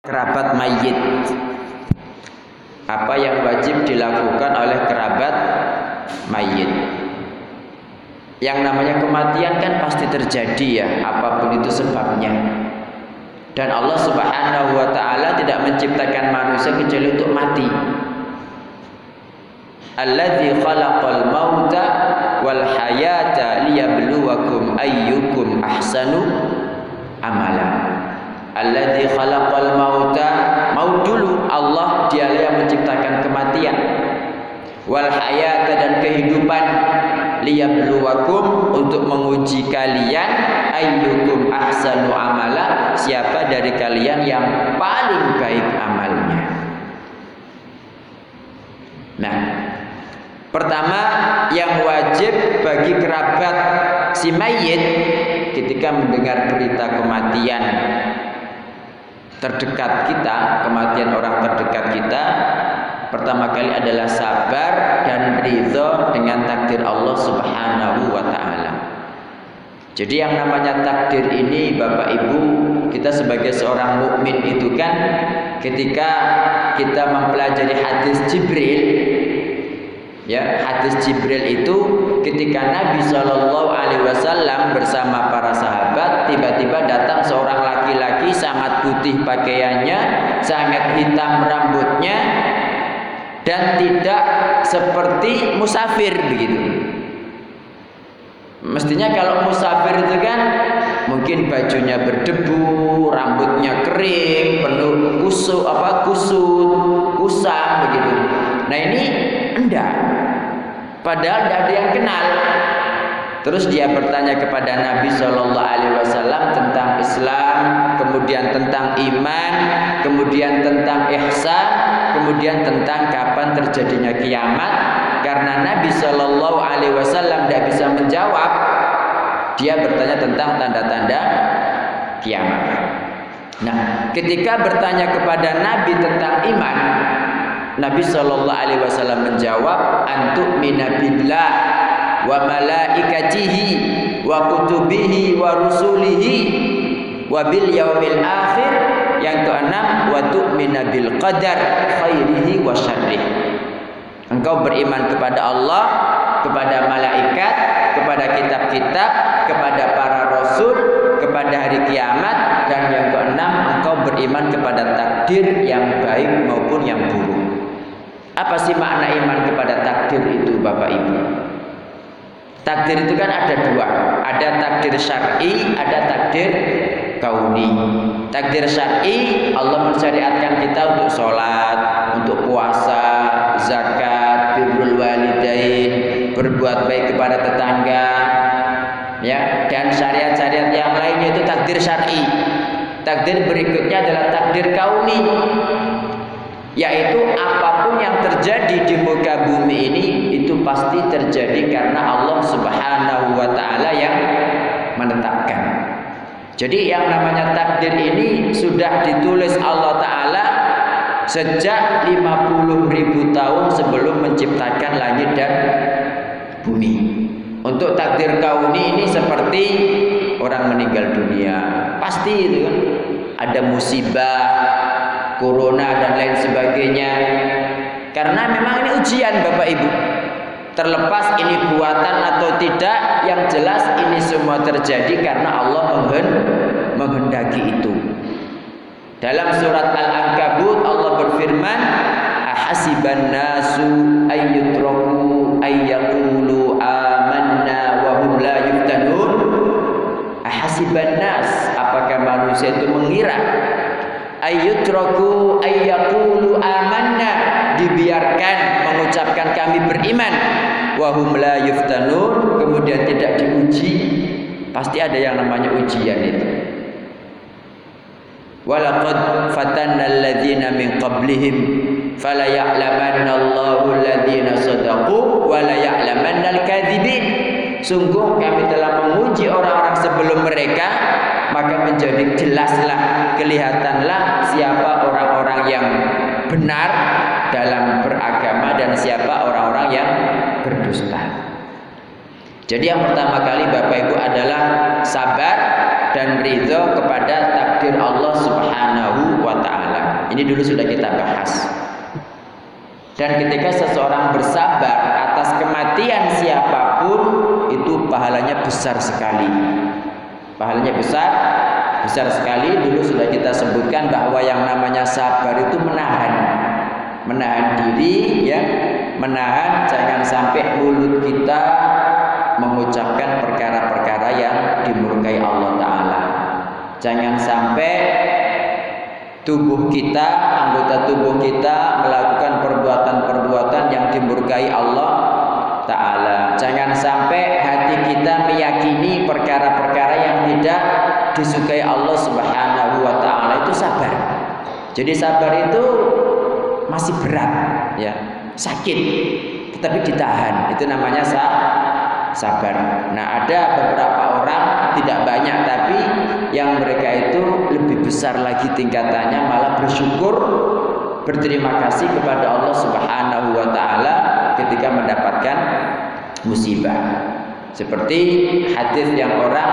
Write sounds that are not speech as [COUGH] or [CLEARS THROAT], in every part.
kerabat mayit. Apa yang wajib dilakukan oleh kerabat mayit? Yang namanya kematian kan pasti terjadi ya apa pun itu sebabnya. Dan Allah Subhanahu wa taala tidak menciptakan manusia kecuali untuk mati. Alladzi khalaqal mauta wal hayata liyabluwakum ayyukum ahsanu amala Alladzi khalaqal mauta. Maut dulu Allah dialah yang menciptakan kematian. Wal hayata dan kehidupan. Liyabluwakum untuk menguji kalian ayyukum ahsanu amala. Siapa dari kalian yang paling baik amalnya? Nah pertama yang wajib bagi kerabat si mayit ketika mendengar berita kematian terdekat kita, kematian orang terdekat kita pertama kali adalah sabar dan ridho dengan takdir Allah Subhanahu wa taala. Jadi yang namanya takdir ini Bapak Ibu, kita sebagai seorang mukmin itu kan ketika kita mempelajari hadis Jibril ya, hadis Jibril itu ketika Nabi Shallallahu alaihi wasallam bersama para sahabat tiba-tiba datang seorang laki-laki sangat putih pakaiannya, sangat hitam rambutnya dan tidak seperti musafir begitu. Mestinya kalau musafir itu kan mungkin bajunya berdebu, rambutnya kering, penuh kusut apa kusut, kusam begitu. Nah ini enggak. Padahal tidak ada yang kenal. Terus dia bertanya kepada Nabi Shallallahu Alaihi Wasallam tentang Islam, kemudian tentang iman, kemudian tentang ihsan, kemudian tentang kapan terjadinya kiamat. Karena Nabi Shallallahu Alaihi Wasallam tidak bisa menjawab, dia bertanya tentang tanda-tanda kiamat. Nah, ketika bertanya kepada Nabi tentang iman, Nabi Shallallahu Alaihi Wasallam menjawab, antuk minabillah wa malaikatihi wa kutubihi wa rusulihi wa bil yaumil akhir yang keenam wa tu'mina bil qadar khairihi wa syarrihi. Engkau beriman kepada Allah kepada malaikat kepada kitab-kitab kepada para rasul kepada hari kiamat dan yang keenam engkau beriman kepada takdir yang baik maupun yang buruk. Apa sih makna iman kepada takdir itu Bapak Ibu Takdir itu kan ada dua, ada takdir syar'i, ada takdir kauni. Takdir syar'i Allah mensyariatkan kita untuk sholat, untuk puasa, zakat, birrul walidain, berbuat baik kepada tetangga, ya dan syariat-syariat yang lainnya itu takdir syar'i. Takdir berikutnya adalah takdir kauni yaitu apa pun yang terjadi di muka bumi ini itu pasti terjadi karena Allah Subhanahu wa taala yang menetapkan. Jadi yang namanya takdir ini sudah ditulis Allah taala sejak 50 ribu tahun sebelum menciptakan langit dan bumi. Untuk takdir kauni ini seperti orang meninggal dunia. Pasti itu kan. Ada musibah, corona dan lain sebagainya. Karena memang ini ujian Bapak Ibu. Terlepas ini buatan atau tidak, yang jelas ini semua terjadi karena Allah menghendaki itu. Dalam surat Al-Ankabut Allah berfirman, "Ahasiban nasu ayyutraku ayyaqulu amanna wa hum la yuftanun?" Ahasiban nas, apakah manusia itu mengira ayyutraku ayyaqulu amanna. Dibiarkan mengucapkan kami beriman. Wahum la yuftanun. Kemudian tidak diuji. Pasti ada yang namanya ujian itu. Walaqad fatanna alladhina min qablihim. Fala ya'lamanna Allahu alladhina sadaqu wa la ya'lamanna al-kadzibin sungguh kami telah menguji orang-orang sebelum mereka maka menjadi jelaslah kelihatanlah siapa orang-orang yang benar dalam beragama dan siapa orang-orang yang berdusta. Jadi yang pertama kali Bapak Ibu adalah sabar dan ridho kepada takdir Allah Subhanahu wa taala. Ini dulu sudah kita bahas. Dan ketika seseorang bersabar atas kematian siapa pun itu pahalanya besar sekali. Pahalanya besar, besar sekali. Dulu sudah kita sebutkan bahwa yang namanya sabar itu menahan, menahan diri, ya, menahan jangan sampai mulut kita mengucapkan perkara-perkara yang dimurkai Allah Ta'ala. Jangan sampai tubuh kita, anggota tubuh kita melakukan perbuatan-perbuatan yang dimurkai Allah Ta'ala. Jangan sampai hati kita meyakini perkara-perkara yang tidak disukai Allah Subhanahu wa Ta'ala itu sabar. Jadi sabar itu masih berat ya. Sakit tetapi ditahan. Itu namanya sabar. Nah ada beberapa orang tidak banyak tapi yang mereka itu lebih besar lagi tingkatannya malah bersyukur berterima kasih kepada Allah Subhanahu wa taala ketika mendapatkan musibah. Seperti hadis yang orang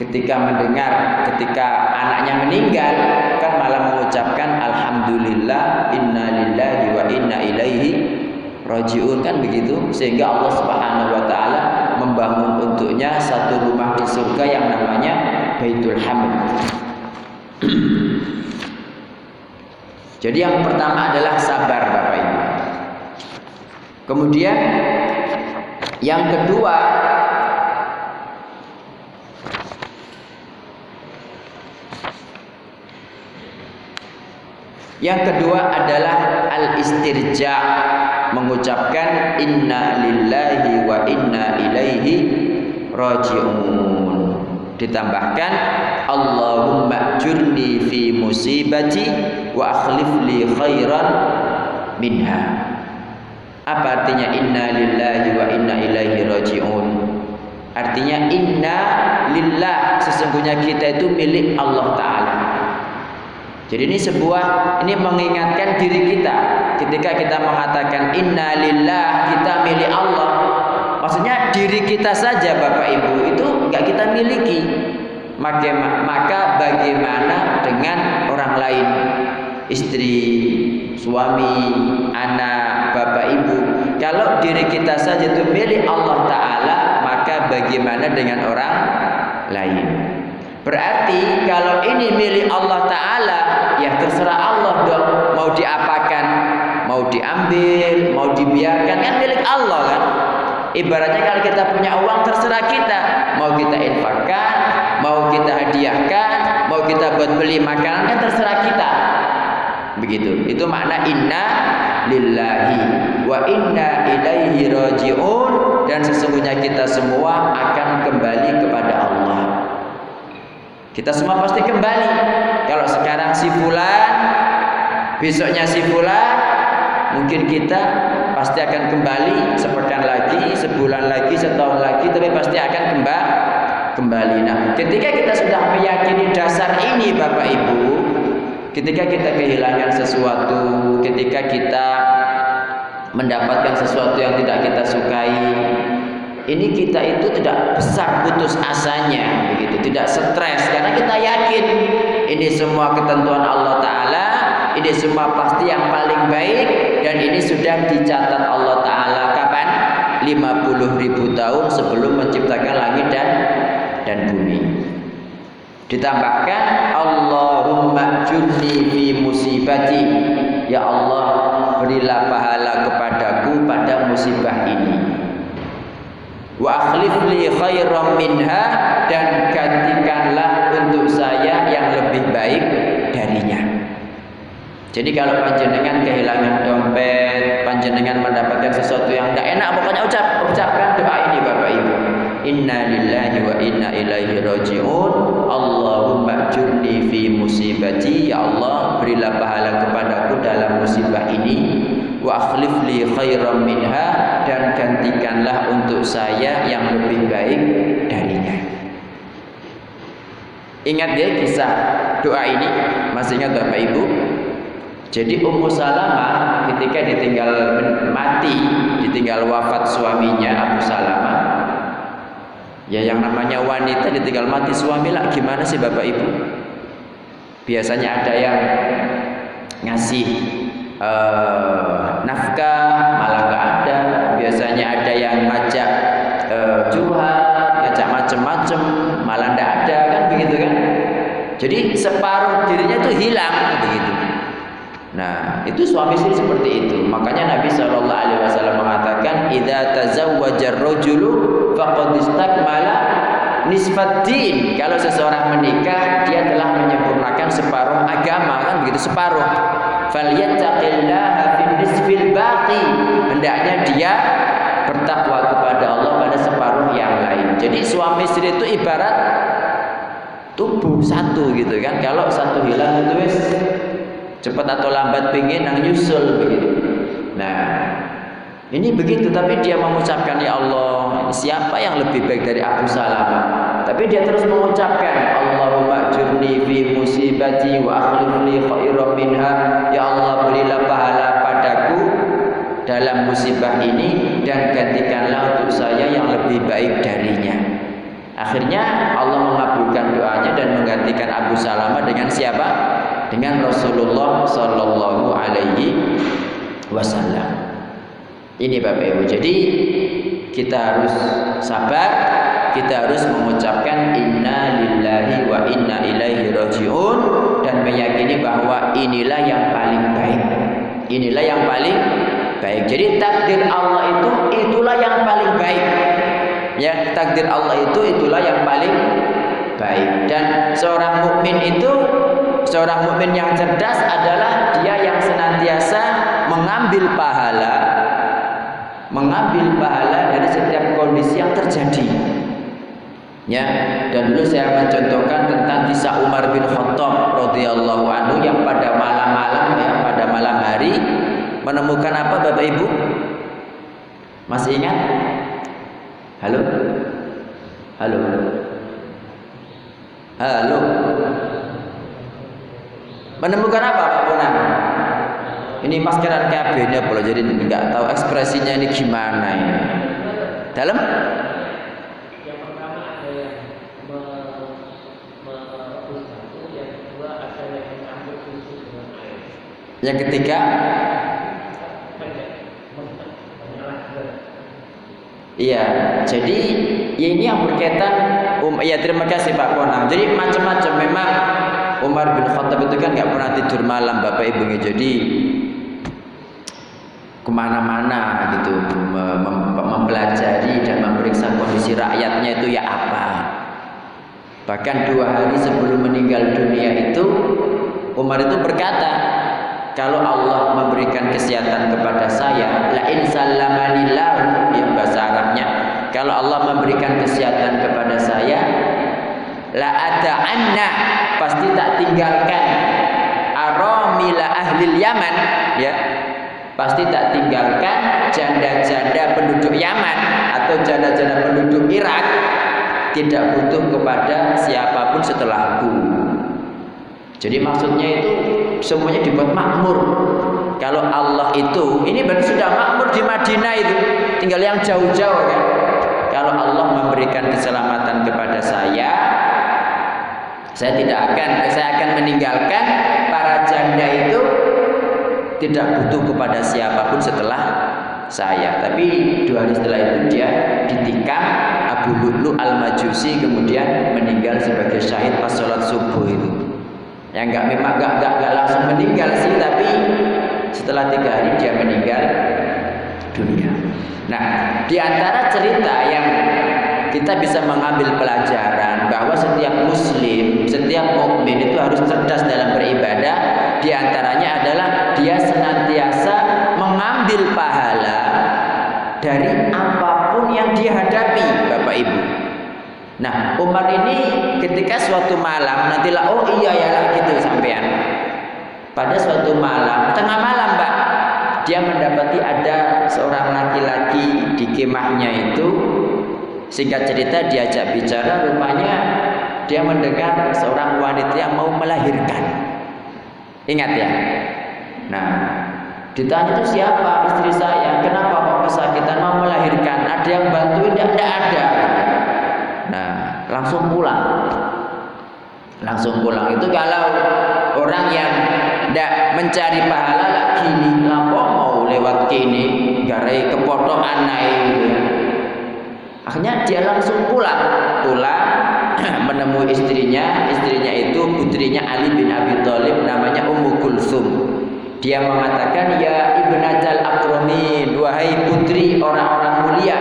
ketika mendengar ketika anaknya meninggal kan malah mengucapkan alhamdulillah inna lillahi wa inna ilaihi rajiun kan begitu sehingga Allah Subhanahu wa taala membangun untuknya satu rumah di surga yang namanya Baitul Hamd. [CLEARS THROAT] Jadi yang pertama adalah sabar Bapak Ibu. Kemudian yang kedua Yang kedua adalah al-istirja mengucapkan inna lillahi wa inna ilaihi raji'un. Ditambahkan Allahumma jurni fi musibati wa akhlif li khairan minha. Apa artinya inna lillahi wa inna ilaihi raji'un? Artinya inna lillah sesungguhnya kita itu milik Allah taala. Jadi ini sebuah ini mengingatkan diri kita ketika kita mengatakan inna lillah kita milik Allah. Maksudnya diri kita saja Bapak Ibu itu enggak kita miliki. Maka, maka bagaimana dengan orang lain? Istri, suami, anak, Bapak Ibu. Kalau diri kita saja itu milik Allah taala, maka bagaimana dengan orang lain? Berarti kalau ini milik Allah Ta'ala Ya terserah Allah dong. Mau diapakan? Mau diambil? Mau dibiarkan? Kan milik Allah kan? Ibaratnya kalau kita punya uang terserah kita. Mau kita infakkan? Mau kita hadiahkan? Mau kita buat beli makanan? Kan terserah kita. Begitu. Itu makna inna lillahi Wa inna ilaihi raji'un. Dan sesungguhnya kita semua akan kembali kepada Allah kita semua pasti kembali. Kalau sekarang si fulan, besoknya si fulan, mungkin kita pasti akan kembali sepekan lagi, sebulan lagi, setahun lagi, tapi pasti akan kembali. Kembali. Nah, ketika kita sudah meyakini dasar ini, Bapak Ibu, ketika kita kehilangan sesuatu, ketika kita mendapatkan sesuatu yang tidak kita sukai, ini kita itu tidak besar putus asanya begitu. Tidak stres karena kita yakin ini semua ketentuan Allah taala ini semua pasti yang paling baik dan ini sudah dicatat Allah taala kapan? 50 ribu tahun sebelum menciptakan langit dan dan bumi. Ditambahkan Allahumma jurni fi musibati. Ya Allah berilah pahala kepadaku pada musibah ini wa akhlif li khairam minha dan gantikanlah untuk saya yang lebih baik darinya. Jadi kalau panjenengan kehilangan dompet, panjenengan mendapatkan sesuatu yang tidak enak, pokoknya ucap ucapkan doa ini Bapak Ibu. Inna lillahi wa inna ilaihi raji'un. Allahumma jurni fi musibati. Ya Allah, berilah pahala kepadaku dalam musibah ini wa akhlif li khairam minha dan gantikanlah untuk saya yang lebih baik darinya. Ingat ya kisah doa ini, masih ingat Bapak Ibu? Jadi Ummu Salamah ketika ditinggal mati, ditinggal wafat suaminya Abu Salamah. Ya yang namanya wanita ditinggal mati suami lah gimana sih Bapak Ibu? biasanya ada yang ngasih uh, nafkah malah yang ngajak uh, curhat ngajak macem-macem malah nggak ada kan begitu kan? Jadi separuh dirinya itu hilang begitu. Nah itu suami istri seperti itu. Makanya Nabi Shallallahu Alaihi Wasallam mengatakan idza tazawwajar rajulu faqad istakmala kalau seseorang menikah dia telah menyempurnakan separuh agama kan begitu separuh. Falyattaqillaha jadi suami istri itu ibarat tubuh satu gitu kan. Kalau satu hilang itu wis cepat atau lambat pingin nang nyusul begitu. Nah ini begitu tapi dia mengucapkan ya Allah siapa yang lebih baik dari Abu Salamah? Tapi dia terus mengucapkan Allahumma jurni fi musibati wa akhlif li khairan minha. Ya Allah berilah pahala dalam musibah ini dan gantikanlah untuk saya yang lebih baik darinya akhirnya Allah mengabulkan doanya dan menggantikan Abu Salamah dengan siapa dengan Rasulullah Sallallahu Alaihi Wasallam ini Bapak Ibu. Jadi kita harus sabar, kita harus mengucapkan inna lillahi wa inna ilaihi rajiun dan meyakini bahwa inilah yang paling baik. Inilah yang paling baik. Jadi takdir Allah itu itulah yang paling baik. Ya, takdir Allah itu itulah yang paling baik. Dan seorang mukmin itu seorang mukmin yang cerdas adalah dia yang senantiasa mengambil pahala mengambil pahala dari setiap kondisi yang terjadi. Ya, dan dulu saya mencontohkan tentang kisah Umar bin Khattab radhiyallahu anhu yang pada malam-malam ya, pada malam hari menemukan apa Bapak Ibu? Masih ingat? Halo? Halo? Halo? Menemukan apa Pak Bonang? Ini maskeran kabinnya pula jadi nggak tahu ekspresinya ini gimana ini. Dalam? Yang pertama ada yang yang kedua ada yang mencampur susu dengan air. Yang ketiga? Iya, jadi ya ini yang berkaitan um, ya terima kasih Pak Konang. Jadi macam-macam memang Umar bin Khattab itu kan nggak pernah tidur malam Bapak Ibu jadi ke mana-mana gitu mem mempelajari dan memeriksa kondisi rakyatnya itu ya apa bahkan dua hari sebelum meninggal dunia itu Umar itu berkata kalau Allah memberikan kesehatan kepada saya la in sallamanillahu ya bahasa Arabnya. Kalau Allah memberikan kesehatan kepada saya la ada anna pasti tak tinggalkan. Aramila ahli Yaman ya. Pasti tak tinggalkan janda-janda penduduk Yaman atau janda-janda penduduk Irak. Tidak butuh kepada siapa pun setelahku. Jadi maksudnya itu semuanya dibuat makmur. Kalau Allah itu, ini berarti sudah makmur di Madinah itu, tinggal yang jauh-jauh kan. Kalau Allah memberikan keselamatan kepada saya, saya tidak akan, saya akan meninggalkan para janda itu tidak butuh kepada siapa pun setelah saya. Tapi dua hari setelah itu dia ditikam Abu Lu'lu al-Majusi kemudian meninggal sebagai syahid pas sholat subuh itu. Yang enggak memang enggak, enggak, enggak langsung meninggal sih, tapi setelah tiga hari dia meninggal dunia. Nah, di antara cerita yang kita bisa mengambil pelajaran bahwa setiap muslim, setiap mukmin itu harus cerdas dalam beribadah. Di antaranya adalah dia senantiasa mengambil pahala dari apa pun yang dia hadapi, Bapak Ibu. Nah, Umar ini ketika suatu malam nantilah oh iya ya lah gitu sampean. Pada suatu malam, tengah malam, Pak, dia mendapati ada seorang laki-laki di kemahnya itu Singkat cerita diajak bicara rupanya dia mendengar seorang wanita yang mau melahirkan. Ingat ya. Nah, ditanya itu siapa istri saya? Kenapa kok kesakitan mau melahirkan? Ada yang bantuin? Tidak, ada. Nah, langsung pulang. langsung pulang itu kalau orang yang tidak mencari pahala lah gini lampau mau lewat kini garai kepotongan naik gitu ya. akhirnya dia langsung pulang pulang [CLEARS THROAT] menemui istrinya istrinya itu putrinya Ali bin Abi Thalib namanya Ummu Kulsum dia mengatakan ya ibnatal akromin wahai putri orang-orang mulia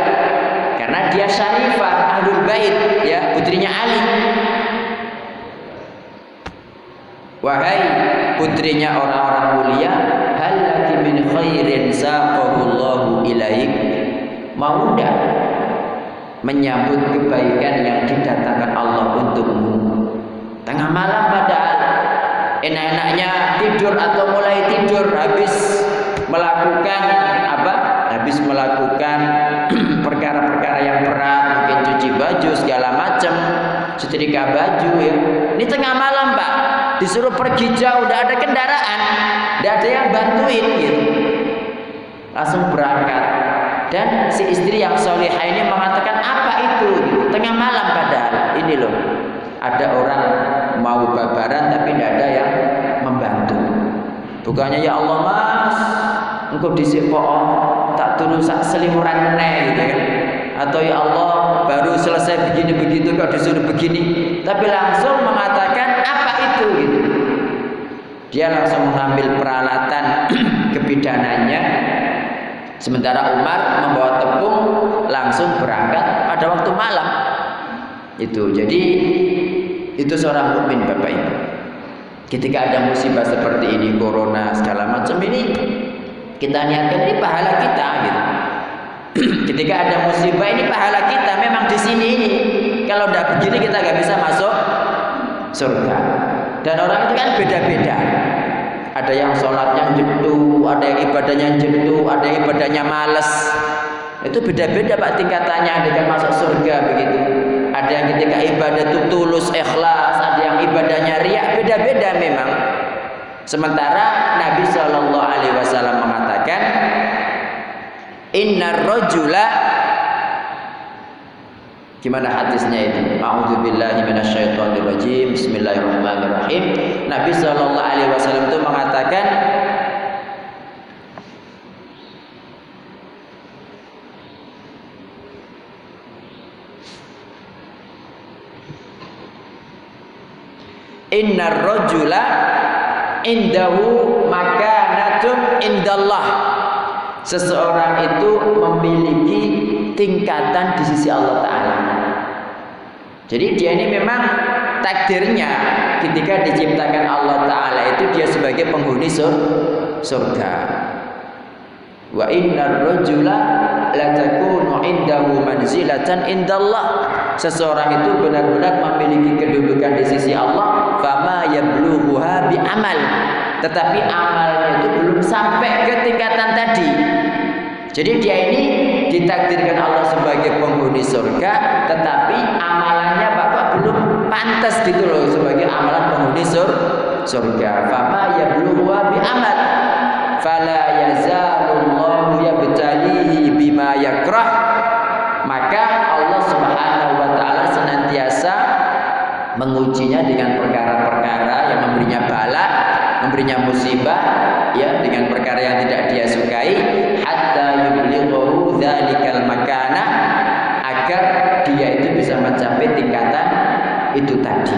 karena dia syarifah ahlul bait ya putrinya Ali Wahai putrinya orang-orang mulia, hal laki min khairin saqahullahu ilaik? Mau enggak menyambut kebaikan yang didatangkan Allah untukmu? Tengah malam padahal enak-enaknya tidur atau mulai tidur habis melakukan apa? Habis melakukan baju segala macam, setrika baju ya. Ini tengah malam, Pak disuruh pergi jauh, tidak ada kendaraan, tidak ada yang bantuin gitu. Langsung berangkat. Dan si istri yang solehah ini mengatakan apa itu? Tengah malam padahal ini loh. Ada orang mau babaran tapi tidak ada yang membantu. Bukannya ya Allah mas, engkau disipok tak turun sak selimuran meneh gitu kan. Atau ya Allah baru selesai begini begitu kau disuruh begini, tapi langsung mengatakan apa itu gitu. Dia langsung mengambil peralatan [CLEARS THROAT] kebidanannya Sementara Umar membawa tepung langsung berangkat pada waktu malam. Itu. Jadi itu seorang mukmin Bapak Ibu. Ketika ada musibah seperti ini, corona segala macam ini, kita niatkan ini pahala kita gitu. Ketika ada musibah ini pahala kita memang di sini ini. Kalau tidak begini kita nggak bisa masuk surga. Dan orang itu kan beda-beda. Ada yang sholatnya jedu, ada yang ibadahnya jedu, ada yang ibadahnya males. Itu beda-beda Pak tingkatannya. Ada yang masuk surga begitu. Ada yang ketika ibadah itu tulus, ikhlas. Ada yang ibadahnya riak, beda-beda memang. Sementara Nabi Shallallahu Alaihi Wasallam mengatakan, Inna rojula Gimana hadisnya itu? A'udzubillahi minasyaitonirrajim. Bismillahirrahmanirrahim. Nabi sallallahu alaihi wasallam itu mengatakan Innar rajula indahu makanatun indallah. Seseorang itu memiliki tingkatan di sisi Allah taala. Jadi dia ini memang takdirnya ketika diciptakan Allah Ta'ala itu dia sebagai penghuni surga. Wa innar rajula la takunu indahu manzilatan indallah. Seseorang itu benar-benar memiliki kedudukan di sisi Allah, fama yablughuha bi amal. Tetapi amalnya itu belum sampai ke tingkatan tadi. Jadi dia ini ditakdirkan Allah sebagai penghuni surga, tetapi amalannya Bapak belum pantas gitu loh sebagai amalan penghuni sur surga. Fama yablugha bi amal. Fala memberinya musibah ya dengan perkara yang tidak dia sukai hatta yublighu dzalikal makana agar dia itu bisa mencapai tingkatan itu tadi.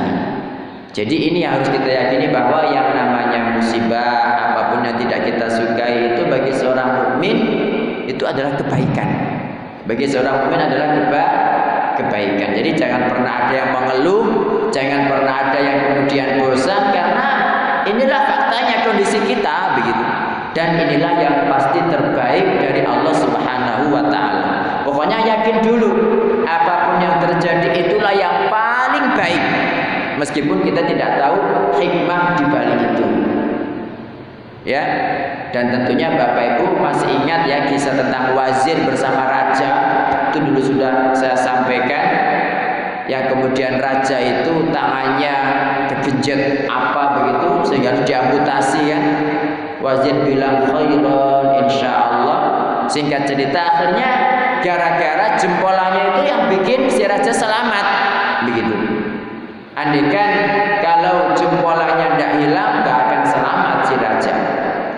Jadi ini yang harus kita yakini bahwa yang namanya musibah apa pun yang tidak kita sukai itu bagi seorang mukmin itu adalah kebaikan. Bagi seorang mukmin adalah keba kebaikan. Jadi jangan pernah ada yang mengeluh, jangan pernah ada yang kemudian bosan karena inilah faktanya kondisi kita begitu. Dan inilah yang pasti terbaik dari Allah Subhanahu wa taala. Pokoknya yakin dulu apa pun yang terjadi itulah yang paling baik. Meskipun kita tidak tahu hikmah di balik itu. Ya. Dan tentunya Bapak Ibu masih ingat ya kisah tentang wazir bersama raja itu dulu sudah saya sampaikan yang kemudian raja itu tangannya kegenjet apa begitu sehingga diamputasi kan wazir bilang khairan insya Allah singkat cerita akhirnya gara-gara jempolannya itu yang bikin si raja selamat begitu Andaikan kalau jempolnya tidak hilang, nggak akan selamat si raja.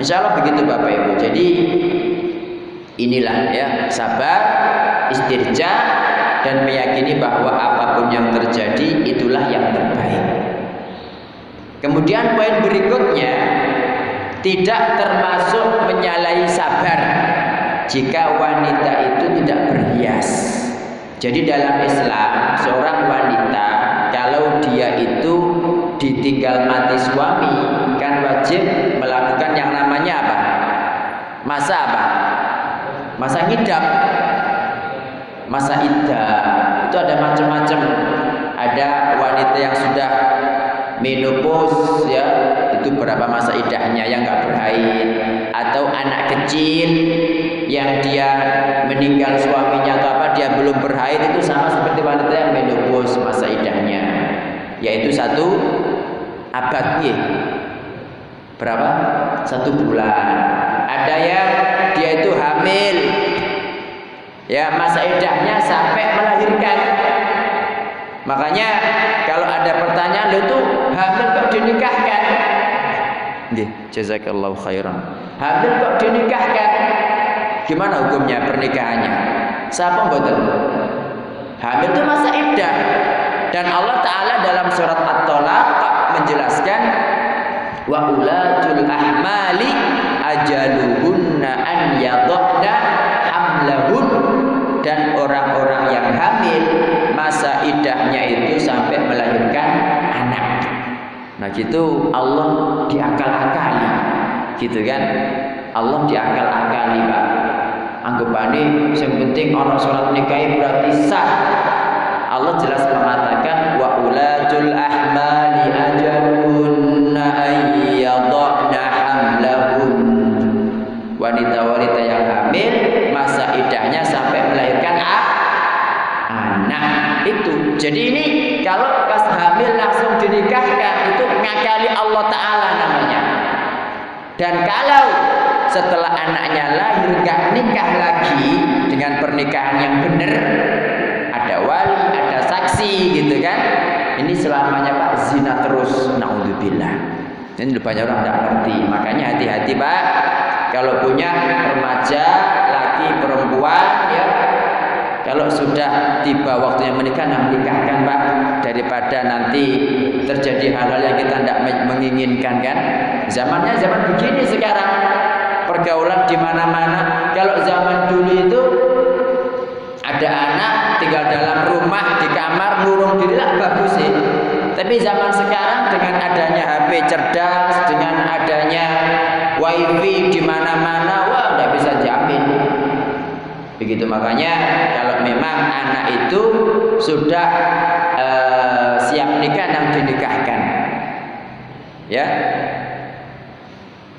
Insya Allah begitu Bapak Ibu. Jadi inilah ya sabar, istirja dan meyakini bahwa apa pun yang terjadi itulah yang terbaik. Kemudian poin berikutnya tidak termasuk menyalahi sabar jika wanita itu tidak berhias. Jadi dalam Islam seorang wanita kalau dia itu ditinggal mati suami kan wajib melakukan yang namanya apa? Masa apa? Masa ngidam. Masa iddah. Itu ada macam-macam. Ada wanita yang sudah menopause ya, itu berapa masa idahnya yang nggak berhaid atau anak kecil yang dia meninggal suaminya atau apa dia belum berhaid itu sama seperti wanita yang menopause masa idahnya. Yaitu satu abad ya. berapa? Satu bulan. Ada yang dia itu hamil. Ya masa idahnya sampai melahirkan makanya kalau ada pertanyaan lo itu hamil kok dinikahkan Nggih, jazakallahu khairan. Hamil kok dinikahkan? Gimana hukumnya pernikahannya? Siapa betul? Hamil itu masa iddah. Dan Allah Ta'ala dalam surat At-Tolaq menjelaskan wa ulatul ahmali ajaluhunna an yadhna hamlahun dan orang-orang yang hamil masa idahnya itu sampai melahirkan anak. Nah gitu. Allah diakal-akali. Gitu kan? Allah diakal-akali Pak. Anggapane yang penting orang sholat nikahi berarti sah. Allah jelas mengatakan wa ulatul ahmali ajalunna jadi ini kalau pas hamil langsung dinikahkan itu ngakali Allah Ta'ala namanya. Dan kalau setelah anaknya lahir gak nikah lagi dengan pernikahan yang benar ada wali, ada saksi gitu kan ini selamanya pak zina terus naudzubillah. Ini banyak orang tidak ngerti. Makanya hati-hati pak. Kalau punya remaja laki perempuan kalau sudah tiba waktunya menikah, nah menikahkan pak daripada nanti terjadi hal-hal yang kita tidak menginginkan kan. Zamannya zaman begini sekarang pergaulan di mana-mana. Kalau zaman dulu itu ada anak tinggal dalam rumah di kamar ngurung diri lah bagus sih. Tapi zaman sekarang dengan adanya HP cerdas, dengan adanya wifi di mana-mana, wah udah bisa jamin Begitu makanya kalau memang anak itu sudah uh, siap nikah dan dinikahkan. Ya.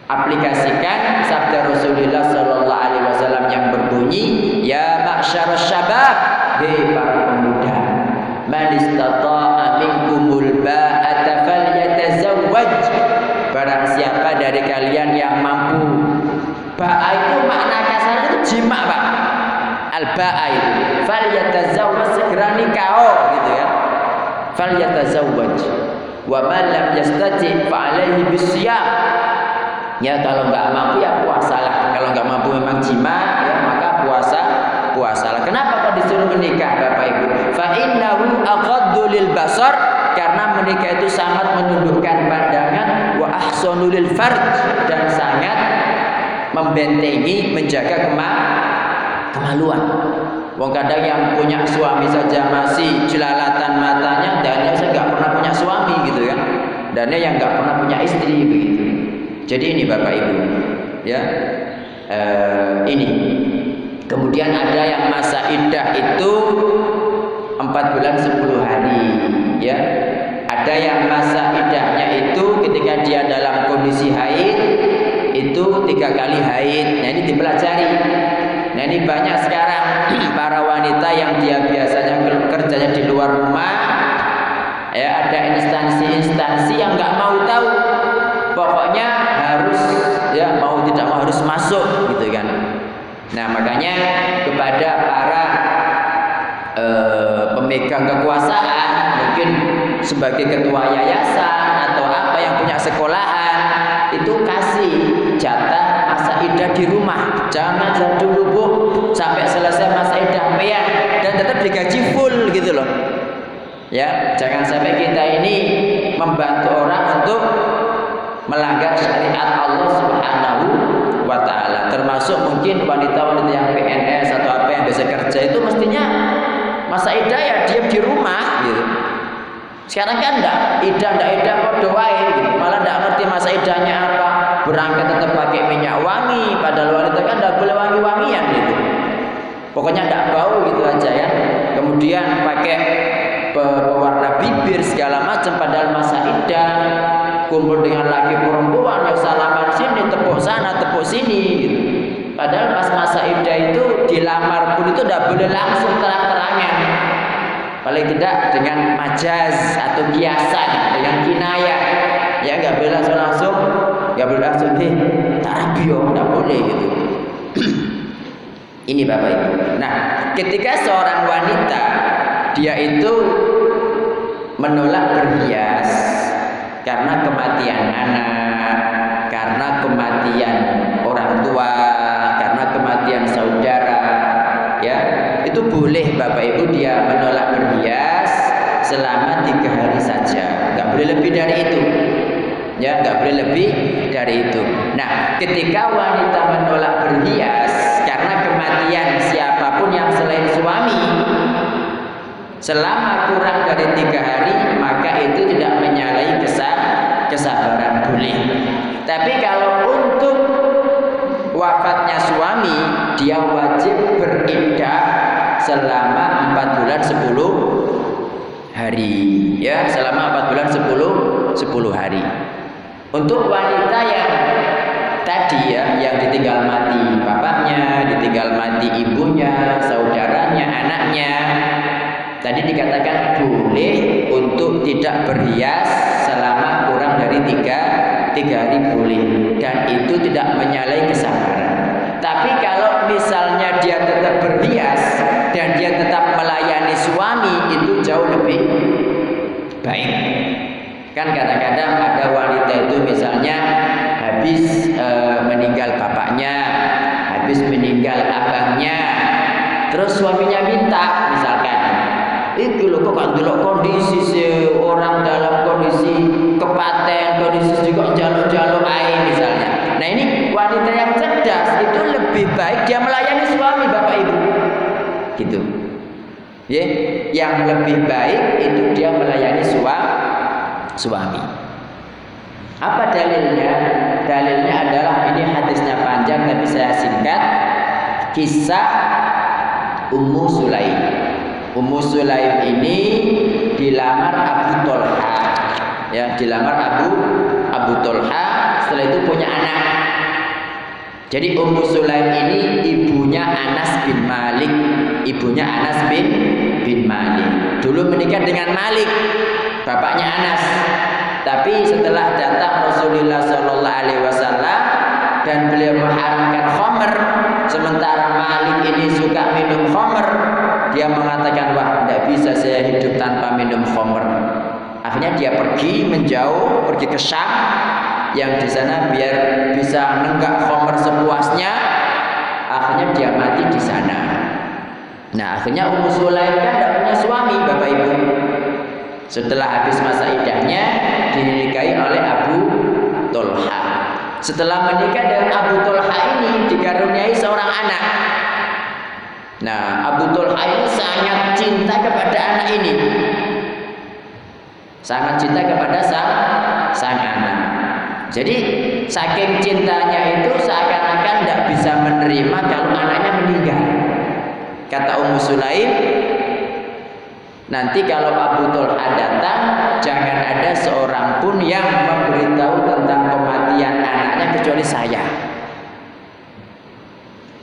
Aplikasikan sabda Rasulullah sallallahu alaihi wasallam yang berbunyi, "Ya ma'syar syabab, hei para pemuda, man istata'a minkumul ba'ata falyatazawwaj." Barang siapa dari kalian yang mampu Ba'a itu makna kasar itu jima, Pak al-ba'a itu. Fal yatazawwaj segera nikah oh, gitu ya. Fal yatazawwaj wa man lam yastati fa alaihi bisyam ya kalau nggak mampu ya puasalah. Kalau nggak mampu memang jima ya maka puasa puasalah. Kenapa kok disuruh menikah Bapak Ibu? Fa innahu aghaddu lil basar karena menikah itu sangat menundukkan pandangan wa ahsanu lil farj dan sangat membentengi menjaga kema kemaluan. Wong kadang yang punya suami saja masih jelalatan matanya, dan saya nggak pernah punya suami gitu kan. Dan yang nggak pernah punya istri begitu. Jadi ini bapak ibu, ya eh, ini. Kemudian ada yang masa indah itu empat bulan sepuluh hari, ya. Ada yang masa idahnya itu ketika dia dalam kondisi haid itu tiga kali haid. Nah ini dipelajari Nah ini banyak sekarang [CLEARS THROAT] para wanita yang dia biasanya kerjanya di luar rumah. Ya ada instansi-instansi yang nggak mau tahu. Pokoknya harus ya mau tidak mau harus masuk gitu kan. Nah makanya kepada para eh, pemegang kekuasaan mungkin sebagai ketua yayasan atau apa yang punya sekolahan itu kasih jatah masa idah di rumah. Jangan dulu bu sampai selesai masa idah pean dan tetap digaji full gitu loh. Ya jangan sampai kita ini membantu orang untuk melanggar syariat Allah Subhanahu wa taala. Termasuk mungkin wanita-wanita yang PNS atau apa yang biasa kerja itu mestinya masa idah ya diam di rumah gitu. Sekarang kan enggak. Idah enggak idah kok doain gitu. Malah enggak ngerti masa idahnya apa berangkat tetap pakai minyak wangi padahal wanita kan enggak boleh wangi-wangian gitu pokoknya enggak bau gitu aja ya kemudian pakai pewarna bibir segala macam padahal masa idah kumpul dengan laki perempuan ya salaman sini tepuk sana tepuk sini gitu Padahal pas masa iddah itu dilamar pun itu tidak boleh langsung terang-terangan. Paling tidak dengan majaz atau kiasan, dengan kinayah. Ya nggak boleh langsung langsung, nggak boleh langsung nih tak rapi nggak boleh gitu. [CLEARS THROAT] Ini bapak ibu. Nah, ketika seorang wanita dia itu menolak berhias karena kematian anak, karena kematian orang tua, kematian saudara ya itu boleh bapak ibu dia menolak berhias selama tiga hari saja nggak boleh lebih dari itu ya nggak boleh lebih dari itu. Nah ketika wanita menolak berhias karena kematian siapa pun yang selain suami selama kurang dari tiga hari maka itu tidak menyalahi kesah kesabaran boleh. Tapi kalau untuk wafatnya suami dia wajib beriddah selama 4 bulan 10 hari. Ya selama 4 bulan 10 10 hari untuk wanita yang tadi ya yang ditinggal mati bapaknya ditinggal mati ibunya saudaranya anaknya tadi dikatakan boleh untuk tidak berhias selama kurang dari tiga tiga hari boleh dan itu tidak menyalahi kesabaran. Tapi kalau misalnya dia tetap berhias dan dia tetap melayani suami itu jauh lebih baik. Kan kadang-kadang ada wanita itu misalnya habis e, meninggal bapaknya, habis meninggal abangnya, terus suaminya minta misalkan itu loh kok kan kondisi seorang dalam kondisi kepaten, kondisi juga jaluk-jaluk air misalnya. Nah ini wanita yang cerdas itu lebih baik dia melayani suami bapak ibu, gitu. Ya, yang lebih baik itu dia melayani suami. Suami. Apa dalilnya? Dalilnya adalah ini hadisnya panjang tapi saya singkat. Kisah Ummu Sulaim. Ummu Sulaim ini dilamar Abu Tolha ya dilamar Abu Abu Tolha setelah itu punya anak jadi Ummu Sulaim ini ibunya Anas bin Malik ibunya Anas bin bin Malik dulu menikah dengan Malik bapaknya Anas. Tapi setelah datang Rasulullah Shallallahu Alaihi Wasallam dan beliau mengharamkan khamr sementara Malik ini suka minum khamr dia mengatakan wah tidak bisa saya hidup tanpa minum khamr. Akhirnya dia pergi menjauh pergi ke Syam yang di sana biar bisa nenggak khamr sepuasnya. Akhirnya dia mati di sana. Nah akhirnya Ummu Sulaim kan tidak punya suami Bapak setelah habis masa idahnya dinikahi oleh Abu Tolha setelah menikah dengan Abu Tolha ini dikaruniai seorang anak Nah, Abu Tulha ini sangat cinta kepada anak ini. Sangat cinta kepada sang, sang anak. Jadi, saking cintanya itu seakan-akan tidak bisa menerima kalau anaknya meninggal. Kata Ummu Sulaim, nanti kalau Abu Tulha datang, jangan ada seorang pun yang memberitahu tentang kematian anaknya kecuali saya.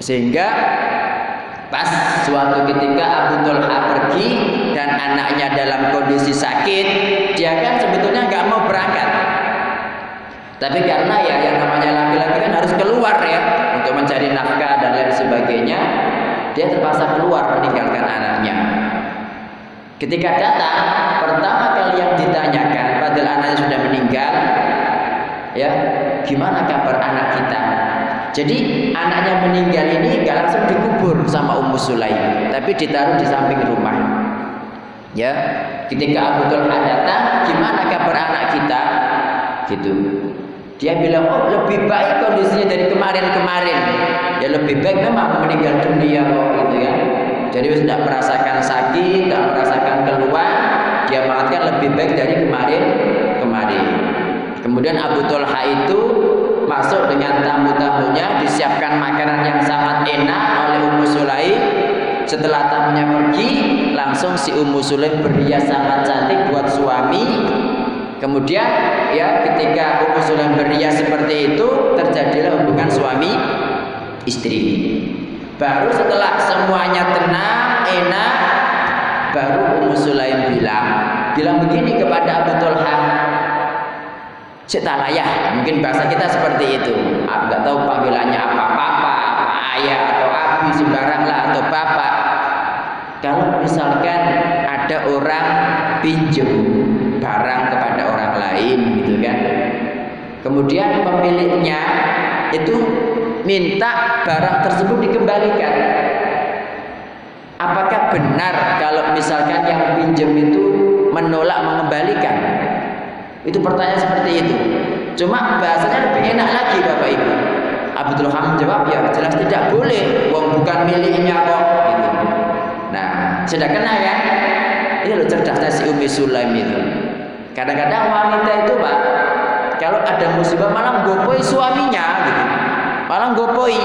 Sehingga Pas suatu ketika Abu Tulha pergi dan anaknya dalam kondisi sakit, dia kan sebetulnya nggak mau berangkat. Tapi karena ya yang namanya laki-laki kan harus keluar ya untuk mencari nafkah dan lain sebagainya, dia terpaksa keluar meninggalkan anaknya. Ketika datang, pertama kali yang ditanyakan padahal anaknya sudah meninggal, ya, gimana kabar anak kita? Jadi anaknya meninggal ini gak langsung dikubur sama Ummu Sulaim, tapi ditaruh di samping rumah. Ya, ketika Abu Talha datang, gimana kabar anak kita? Gitu. Dia bilang, oh lebih baik kondisinya dari kemarin-kemarin. Ya lebih baik memang meninggal dunia kok gitu ya. Jadi tidak merasakan sakit, tidak merasakan keluar. Dia mengatakan lebih baik dari kemarin-kemarin. Kemudian Abu Talha itu masuk dengan tamu-tamunya, disiapkan makanan yang sangat enak oleh Ummu Sulaim. Setelah tamunya pergi, langsung si Ummu Sulaim berhias sangat cantik buat suami Kemudian ya ketika Ummu Sulaim beria seperti itu terjadilah hubungan suami istri. Baru setelah semuanya tenang, enak, baru Ummu Sulaim bilang, bilang begini kepada Abu Talha, Cetalayah, mungkin bahasa kita seperti itu. Aku nggak tahu panggilannya apa, papa, apa ayah atau abi sembarang lah atau bapak. Kalau misalkan ada orang pinjam barang kepada orang lain gitu kan kemudian pemiliknya itu minta barang tersebut dikembalikan. Apakah benar kalau misalkan yang pinjam itu menolak mengembalikan? Itu pertanyaan seperti itu. Cuma bahasanya lebih enak lagi Bapak Ibu. Abdul Hamid jawab ya jelas tidak boleh. Uang bukan miliknya kok. Gitu. nah sudah kena ya? Ini loh cerdasnya si Umi Sulaim itu. Kadang-kadang wanita itu pak, kalau ada musibah malah gopoi suaminya gitu. Malah gopoi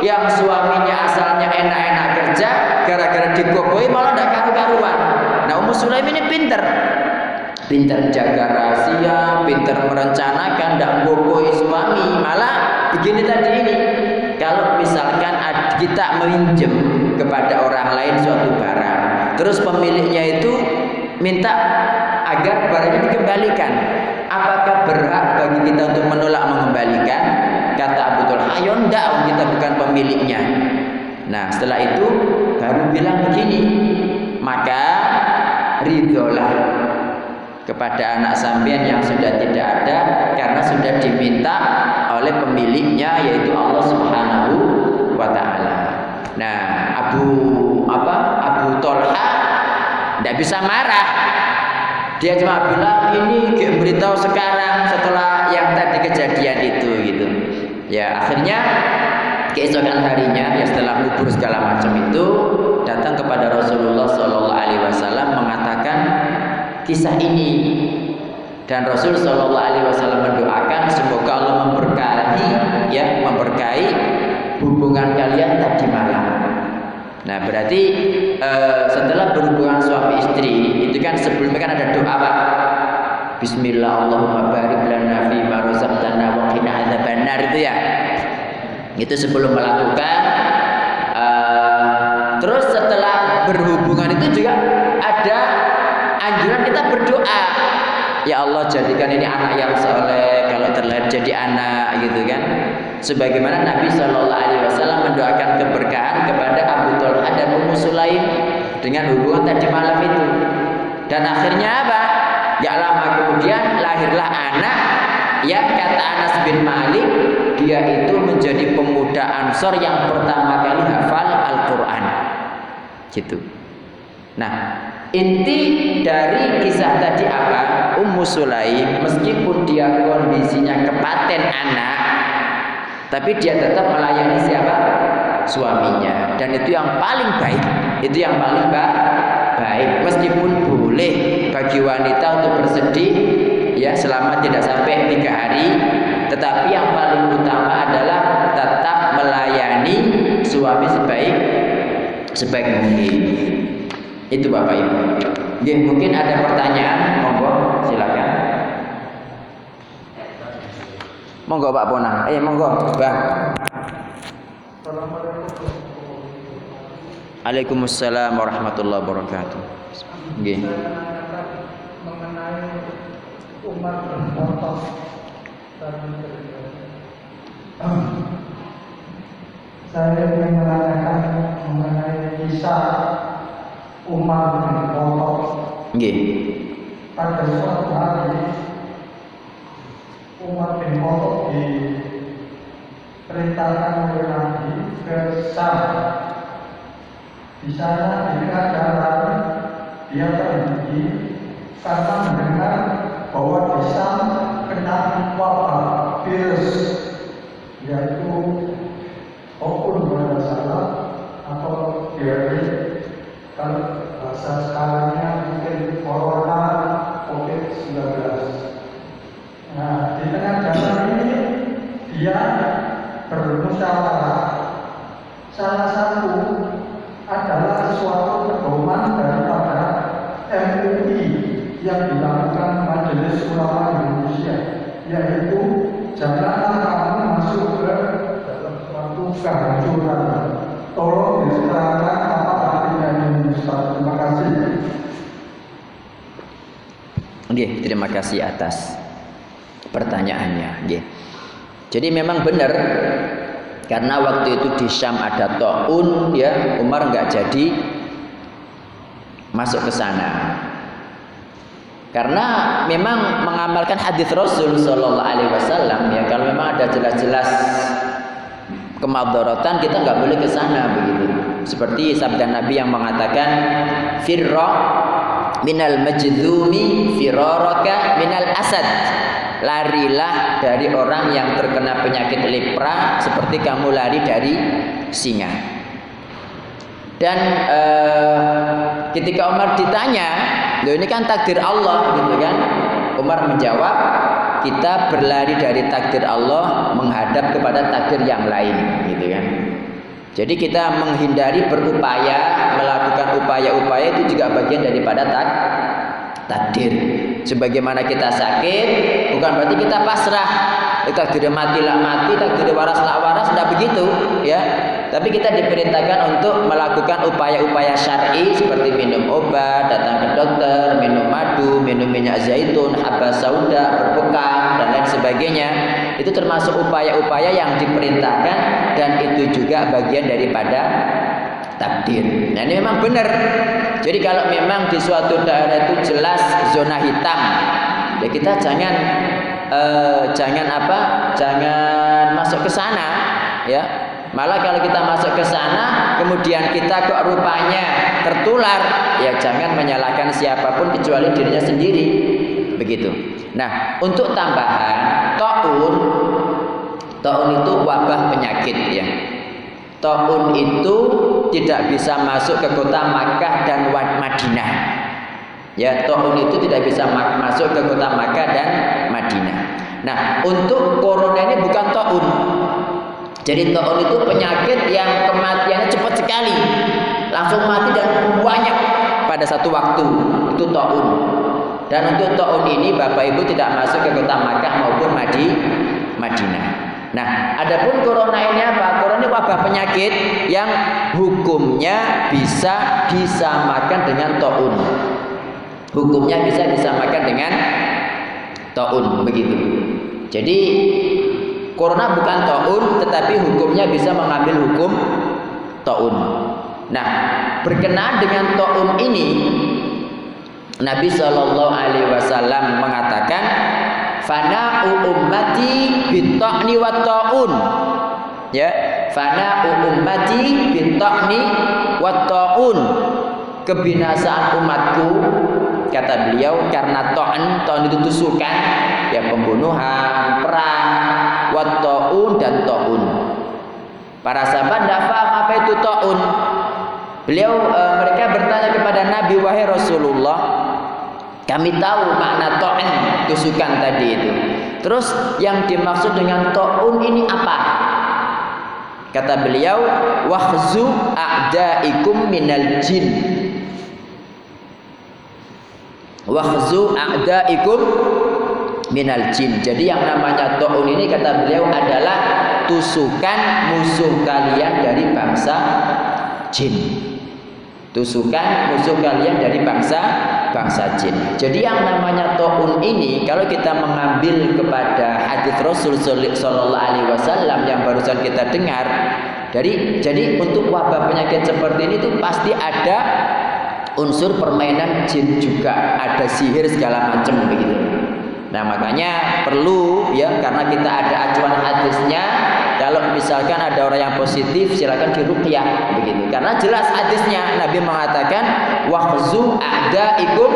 yang suaminya asalnya enak-enak kerja, gara-gara digopoi malah tidak karu-karuan. Nah Ummu Sulaim ini pinter, pinter jaga rahasia, pinter merencanakan, tidak gopoi suami. Malah begini tadi ini, kalau misalkan kita meminjam kepada orang lain suatu barang, terus pemiliknya itu minta agar barangnya dikembalikan. Apakah berhak bagi kita untuk menolak mengembalikan? Kata Abu Talha, ayo enggak, kita bukan pemiliknya. Nah, setelah itu baru bilang begini, maka ridholah kepada anak sampean yang sudah tidak ada karena sudah diminta oleh pemiliknya yaitu Allah Subhanahu wa taala. Nah, Abu apa? Abu Talha tidak bisa marah dia cuma bilang ini beritahu sekarang setelah yang tadi kejadian itu gitu. Ya akhirnya keesokan harinya ya setelah kubur segala macam itu datang kepada Rasulullah Shallallahu Alaihi Wasallam mengatakan kisah ini dan Rasul Shallallahu Alaihi Wasallam mendoakan semoga Allah memberkahi ya memberkahi hubungan kalian tadi malam. Nah berarti uh, setelah berhubungan suami istri itu kan sebelumnya kan ada doa pak. Bismillah Allahumma barik lana fi ma razaqtana wa qina adzabannar itu ya. Itu sebelum melakukan uh, terus setelah berhubungan itu juga ada anjuran kita berdoa. Ya Allah jadikan ini anak yang soleh kalau terlahir jadi anak gitu kan. Sebagaimana Nabi Shallallahu Alaihi Wasallam mendoakan keberkahan kepada Abu Talha dan Ummu Sulaim dengan hubungan tadi malam itu. Dan akhirnya apa? Ya lama kemudian lahirlah anak. Yang kata Anas bin Malik dia itu menjadi pemuda Ansor yang pertama kali hafal Al-Quran. Gitu. Nah inti dari kisah tadi apa Ummu Sulaim meskipun dia kondisinya kepaten anak tapi dia tetap melayani siapa? Suaminya. Dan itu yang paling baik. Itu yang paling baik. Meskipun boleh bagi wanita untuk bersedih ya selama tidak sampai tiga hari. Tetapi yang paling utama adalah tetap melayani suami sebaik sebaik mungkin. Itu Bapak Ibu. Ya, mungkin ada pertanyaan, monggo silakan. Monggo Pak Ponang. Eh monggo, Bang. Waalaikumsalam warahmatullahi wabarakatuh. Nggih. mengenai bin Khattab saya ingin menanyakan mengenai kisah Umar bin Khattab Nggih. pada suatu hari Umar bin Khattab diperintahkan oleh Nabi ke Sam. Di sana di tengah jalan dia berhenti karena mendengar bahwa di Sam kena wabah virus yaitu okun pada salah atau diare kalau bahasa sekarangnya mungkin corona COVID-19. Nah, di tengah jalan ini dia bermusyawarah. Salah satu adalah suatu pedoman daripada MUI yang dilakukan Majelis Ulama Indonesia, yaitu janganlah kamu masuk ke dalam suatu kehancuran. Tolong diterangkan Terima kasih. Nggih, terima kasih atas pertanyaannya. Nggih. Jadi memang benar karena waktu itu di Syam ada taun ya, Umar nggak jadi masuk ke sana. Karena memang mengamalkan hadis Rasul Shallallahu Alaihi Wasallam ya kalau memang ada jelas-jelas kemadharatan kita nggak boleh ke sana begitu. Seperti sabda Nabi yang mengatakan firra minal majdumi firaraka minal asad. Larilah dari orang yang terkena penyakit lepra seperti kamu lari dari singa. Dan eh, ketika Umar ditanya, Loh ini kan takdir Allah gitu kan. Umar menjawab, kita berlari dari takdir Allah menghadap kepada takdir yang lain gitu kan. Jadi kita menghindari berupaya melakukan upaya-upaya itu juga bagian daripada tak takdir. Sebagaimana kita sakit, bukan berarti kita pasrah. Takdir mati lah mati, takdir waras lah waras, tidak begitu, ya. Tapi kita diperintahkan untuk melakukan upaya-upaya syar'i seperti minum obat, datang ke dokter, minum madu, minum minyak zaitun, habas sauda, berbekam dan lain sebagainya. Itu termasuk upaya-upaya yang diperintahkan dan itu juga bagian daripada takdir. Nah ini memang benar. Jadi kalau memang di suatu daerah itu jelas zona hitam, ya kita jangan eh, jangan apa? Jangan masuk ke sana, ya. Malah kalau kita masuk ke sana, kemudian kita kok rupanya tertular, ya jangan menyalahkan siapa pun kecuali dirinya sendiri. Begitu. Nah, untuk tambahan, taun taun itu wabah penyakit ya. Taun itu tidak bisa masuk ke kota Makkah dan Madinah. Ya, taun itu tidak bisa masuk ke kota Makkah dan Madinah. Nah, untuk corona ini bukan taun. Jadi taun itu penyakit yang kematiannya cepat sekali. Langsung mati dan banyak pada satu waktu. Itu taun. Dan untuk taun ini Bapak Ibu tidak masuk ke kota Makkah maupun Madi, Madinah. Nah, adapun corona ini apa? Corona ini wabah penyakit yang hukumnya bisa disamakan dengan taun. Hukumnya bisa disamakan dengan taun begitu. Jadi corona bukan taun tetapi hukumnya bisa mengambil hukum taun. Nah, berkenaan dengan taun ini Nabi Shallallahu alaihi wasallam mengatakan fana ummati bitaqni wa taun ya fana ummati bitaqni wa taun kebinasaan umatku kata beliau karena ta'an ta'an itu tusukan ya pembunuhan perang wa taun dan taun para sahabat tidak paham apa itu taun beliau e, mereka bertanya kepada Nabi wahai Rasulullah kami tahu makna ta'an tusukan tadi itu. Terus yang dimaksud dengan ta'un ini apa? Kata beliau, wahzu a'daikum minal jin. Wahzu a'daikum minal jin. Jadi yang namanya ta'un ini kata beliau adalah tusukan musuh kalian dari bangsa jin. Tusukan musuh kalian dari bangsa bangsa jin. Jadi yang namanya taun ini kalau kita mengambil kepada hadis Rasul sallallahu alaihi wasallam yang barusan kita dengar dari jadi untuk wabah penyakit seperti ini itu pasti ada unsur permainan jin juga, ada sihir segala macam begitu. Nah, makanya perlu ya karena kita ada acuan hadisnya kalau misalkan ada orang yang positif silakan diruqyah begitu. Karena jelas hadisnya Nabi mengatakan wahzu a'daikum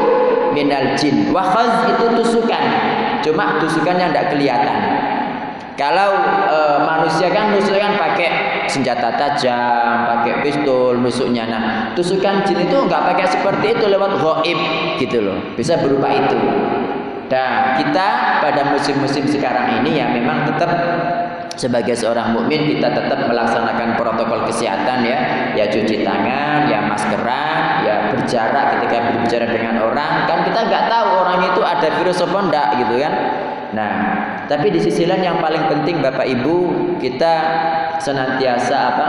minal jin. Wahaz itu tusukan. Cuma tusukan yang tidak kelihatan. Kalau e, manusia kan nusuk kan pakai senjata tajam, pakai pistol nusuknya. Nah, tusukan jin itu nggak pakai seperti itu lewat goib gitu loh. Bisa berupa itu. Dan kita pada musim-musim sekarang ini ya memang tetap sebagai seorang mukmin kita tetap melaksanakan protokol kesehatan ya. Ya cuci tangan ya maskeran ya berjarak ketika berbicara dengan orang. Kan kita nggak tahu orang itu ada virus apa enggak gitu kan. Nah tapi di sisi lain yang paling penting Bapak Ibu kita senantiasa apa?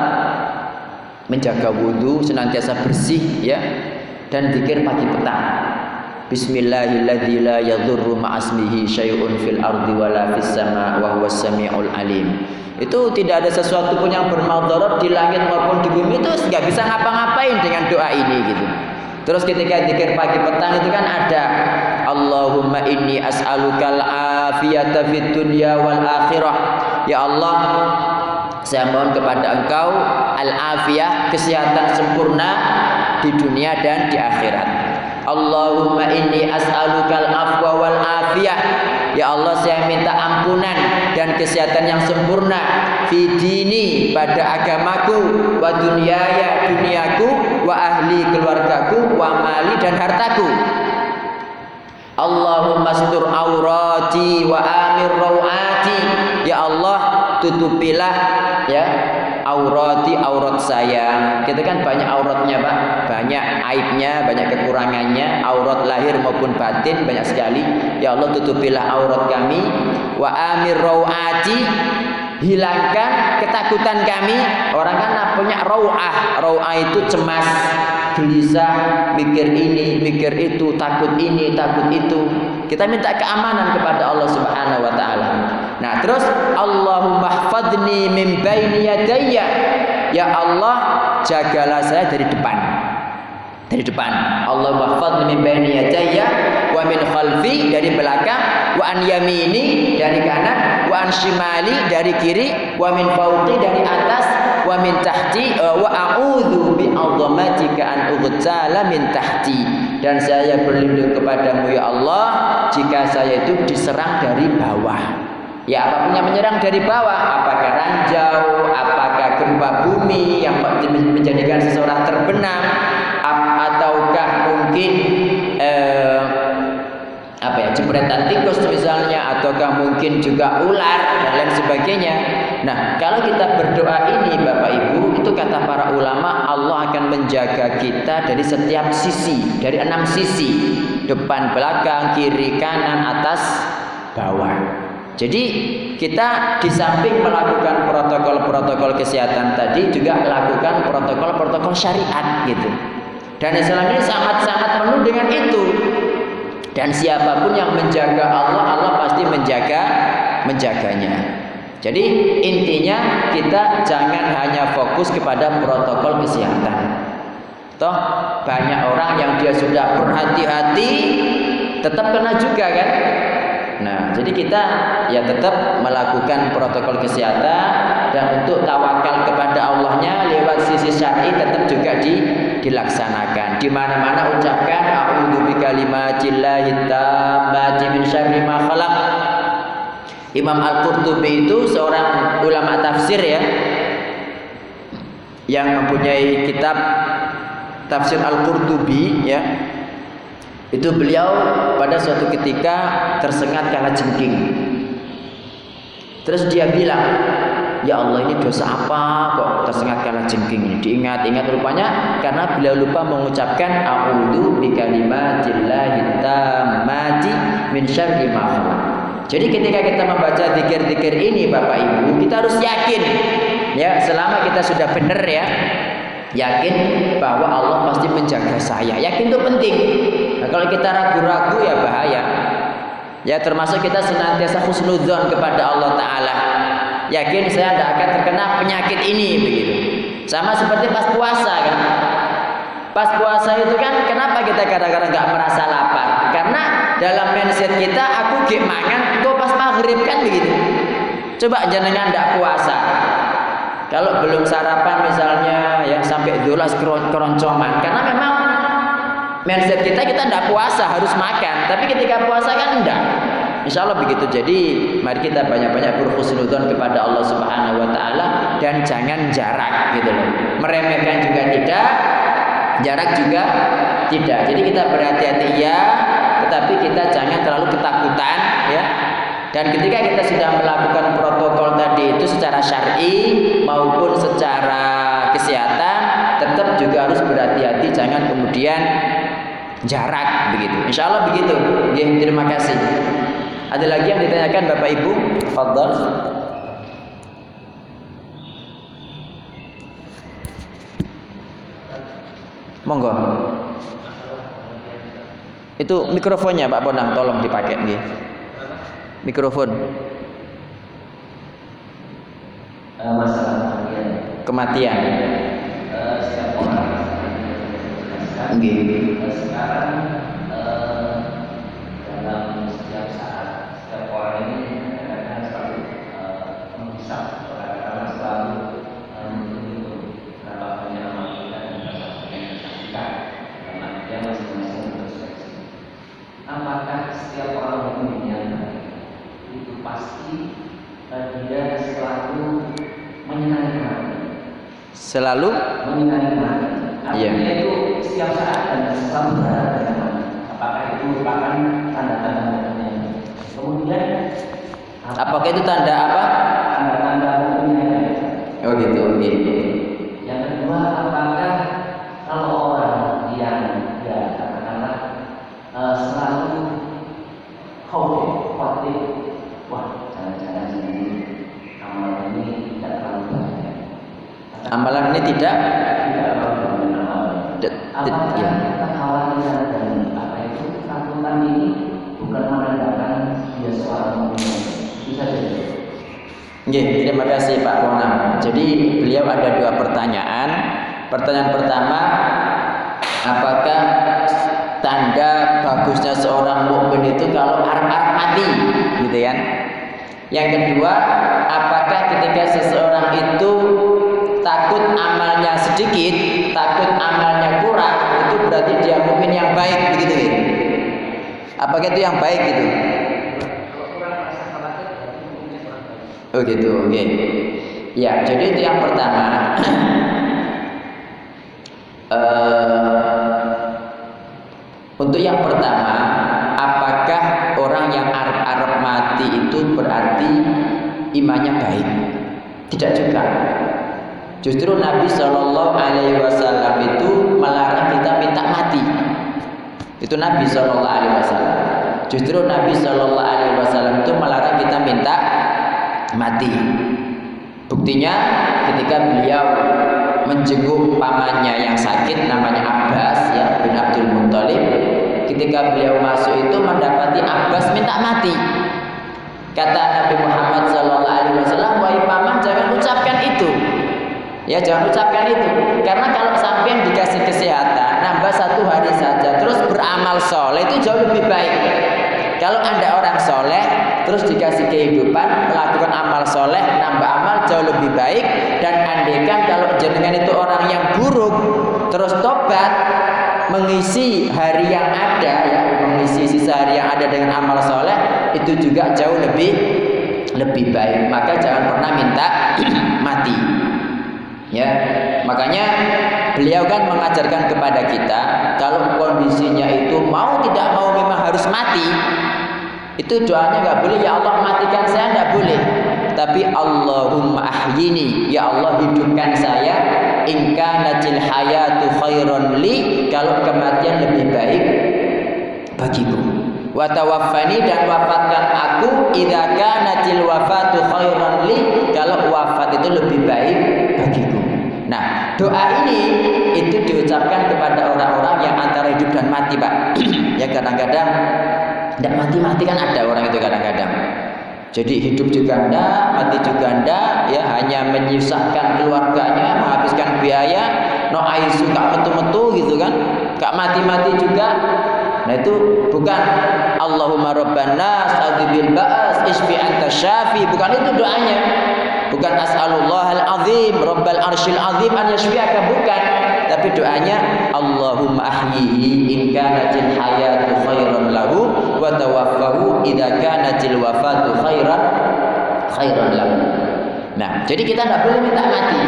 Menjaga wudhu senantiasa bersih ya dan dikir pagi petang Bismillahilladzi la yadhurru ma'asmihi syai'un fil ardi wala fis sama wa huwas samiul alim. Itu tidak ada sesuatu pun yang bermadarat di langit maupun di bumi itu enggak bisa ngapa-ngapain dengan doa ini gitu. Terus ketika zikir pagi petang itu kan ada Allahumma inni as'alukal afiyata fid dunya wal akhirah. Ya Allah, saya mohon kepada Engkau al-afiyah, kesehatan sempurna di dunia dan di akhirat. Allahumma inni as'alukal afwa wal afiyah. Ya Allah saya minta ampunan dan kesehatan yang sempurna fi dini pada agamaku wa dunyaya duniaku wa ahli keluargaku wa mali dan hartaku. Allahumma stur aurati wa amir rawati. Ya Allah tutupilah ya aurati aurat saya. Kita kan banyak auratnya, Pak. Banyak aibnya, banyak kekurangannya, aurat lahir maupun batin banyak sekali. Ya Allah tutupilah aurat kami wa amir rawati hilangkan ketakutan kami. Orang kan punya rawah. Rawah itu cemas, gelisah, mikir ini, mikir itu, takut ini, takut itu. Kita minta keamanan kepada Allah Subhanahu wa taala. Nah, terus Allahumma hfadni min baini yadayya. Ya Allah, jagalah saya dari depan. Dari depan. Allahumma hfadni min baini yadayya wa min khalfi dari belakang, wa an yamini dari kanan, wa an shimali dari kiri, wa min fawqi dari atas, wa min tahti uh, wa a'udzu bi 'azamatika an ughtala min tahti. Dan saya berlindung kepadamu ya Allah jika saya itu diserang dari bawah. Ya apa pun yang menyerang dari bawah, apakah ranjau, apakah gempa bumi yang menjadikan seseorang terbenam, ataukah mungkin eh, apa ya jepretan tikus misalnya, ataukah mungkin juga ular dan lain sebagainya. Nah kalau kita berdoa ini Bapak Ibu itu kata para ulama Allah akan menjaga kita dari setiap sisi, dari enam sisi, depan, belakang, kiri, kanan, atas, bawah. Jadi kita di samping melakukan protokol-protokol kesehatan tadi juga melakukan protokol-protokol syariat gitu. Dan Islam ini sangat-sangat penuh dengan itu. Dan siapa pun yang menjaga Allah, Allah pasti menjaga menjaganya. Jadi intinya kita jangan hanya fokus kepada protokol kesehatan. Toh banyak orang yang dia sudah berhati-hati tetap kena juga kan? Nah, jadi kita ya tetap melakukan protokol kesehatan dan untuk tawakal kepada Allahnya lewat sisi syar'i tetap juga di, dilaksanakan. Di mana-mana ucapkan a'udzu bikalimatillahit tammati min syarri ma khalaq. Imam Al-Qurtubi itu seorang ulama tafsir ya yang mempunyai kitab tafsir Al-Qurtubi ya. Itu beliau pada suatu ketika tersengat karena jengking. Terus dia bilang, Ya Allah ini dosa apa kok tersengat karena jengking Diingat-ingat rupanya karena beliau lupa mengucapkan A'udhu bikalimatillahi tammati min syarri ma Jadi ketika kita membaca zikir-zikir ini Bapak Ibu Kita harus yakin Ya selama kita sudah benar ya Yakin bahwa Allah pasti menjaga saya Yakin itu penting Nah, kalau kita ragu-ragu ya bahaya. Ya termasuk kita senantiasa husnudzon kepada Allah Taala. Yakin saya tidak akan terkena penyakit ini begitu. Sama seperti pas puasa kan. Pas puasa itu kan kenapa kita kadang-kadang nggak merasa lapar? Karena dalam mindset kita aku gek mangan, kok pas maghrib kan begitu. Coba jenengan ndak puasa. Kalau belum sarapan misalnya yang sampai dolas keroncongan karena memang mindset kita kita ndak puasa harus makan, tapi ketika puasa kan enggak. Insya Allah begitu. Jadi mari kita banyak-banyak berhusnudon kepada Allah Subhanahu Wa Taala dan jangan jarak gitu loh. Meremehkan juga tidak, jarak juga tidak. Jadi kita berhati-hati ya, tetapi kita jangan terlalu ketakutan ya. Dan ketika kita sudah melakukan protokol tadi itu secara syar'i maupun secara kesehatan, tetap juga harus berhati-hati jangan kemudian jarak begitu. Insya Allah begitu. Ya, terima kasih. Ada lagi yang ditanyakan Bapak Ibu? Fadhal. Monggo. Itu mikrofonnya Pak Bonang tolong dipakai nih. Mikrofon. Eh, masalah kematian. Kematian. Eh, Nggih. Eh, sekarang dalam setiap saat setiap orang ini kadang-kadang selalu menghisap kadang-kadang selalu menghitung berapa banyak amal kita dan berapa banyak yang disaksikan dalam artian masing-masing introspeksi. Apakah setiap orang mukmin yang baik itu pasti dia selalu menyenangi mati? Selalu menyenangi. Iya. Artinya itu setiap saat dan selalu berada dengan mati. Apakah itu merupakan tanda-tanda mukminnya? Kemudian apakah itu tanda apa? tanda-tanda mukminnya? Oh gitu. Oke. Yang kedua, apakah kalau orang yang ya katakanlah eh, selalu khawatir, khawatir, wah jangan-jangan ini amalan ini tidak terlalu banyak. Amalan ini tidak Apakah ya. kekhawatiran apa itu ketakutan ini bukan menandakan dia seorang mukmin? Bisa jadi. Oke, terima kasih Pak Bonang. Jadi beliau ada dua pertanyaan. Pertanyaan pertama, apakah tanda bagusnya seorang mukmin itu kalau arep-arep mati, gitu kan? Yang kedua, apakah ketika seseorang itu takut amalnya sedikit, takut amalnya kurang, itu berarti dia mukmin yang baik, begitu ya? Apakah itu yang baik gitu? Oh gitu, oke. Ya, jadi itu yang pertama. [CLEARS THROAT] Eh, untuk yang pertama, apakah orang yang Arab-Arab mati itu berarti imannya baik? Tidak juga. Justru Nabi Shallallahu Alaihi Wasallam itu melarang kita minta mati. Itu Nabi Shallallahu Alaihi Wasallam. Justru Nabi Shallallahu Alaihi Wasallam itu melarang kita minta mati. Buktinya ketika beliau menjenguk pamannya yang sakit namanya Abbas ya bin Abdul Muthalib ketika beliau masuk itu mendapati Abbas minta mati kata Nabi Muhammad Wasallam wahai paman jangan ucapkan itu ya jangan ucapkan itu. Karena kalau sampai dikasih kesehatan nambah satu hari saja terus beramal soleh itu jauh lebih baik. Kalau anda orang soleh terus dikasih kehidupan melakukan amal soleh nambah amal jauh lebih baik. Dan andekan kalau jenengan itu orang yang buruk terus tobat mengisi hari yang ada ya mengisi sisa hari yang ada dengan amal soleh itu juga jauh lebih lebih baik. Maka jangan pernah minta [CLEARS THROAT] mati ya. Makanya beliau kan mengajarkan kepada kita kalau kondisinya itu mau tidak mau memang harus mati itu doanya nggak boleh. Ya Allah matikan saya nggak boleh. Tapi Allahumma ahyini. Ya Allah hidupkan saya. Ingka najil hayatu khairon li. Kalau kematian lebih baik bagiku wa tawaffani dan wafatkan aku. Idza kanatil wafatu khairan li. Kalau wafat itu lebih baik doa ini itu diucapkan kepada orang-orang yang antara hidup dan mati pak. [CLEARS THROAT] Ya kadang-kadang tidak mati-mati kan ada orang itu kadang-kadang. Jadi hidup juga enggak, mati juga enggak, ya hanya menyusahkan keluarganya, menghabiskan biaya, no aisu gak metu-metu gitu kan gak mati-mati juga. Nah itu bukan Allahumma rabban nas adzbil ba'as isfi anta bukan itu doanya bukan as'alullah al-azim rabbal arsyil azim an yashfi'aka bukan. Tapi doanya Allahumma ahyihi in kanatil hayatu khairan lahu wa tawaffahu idza kanatil wafatu khairan khairan lahu. Nah jadi kita tidak boleh minta mati.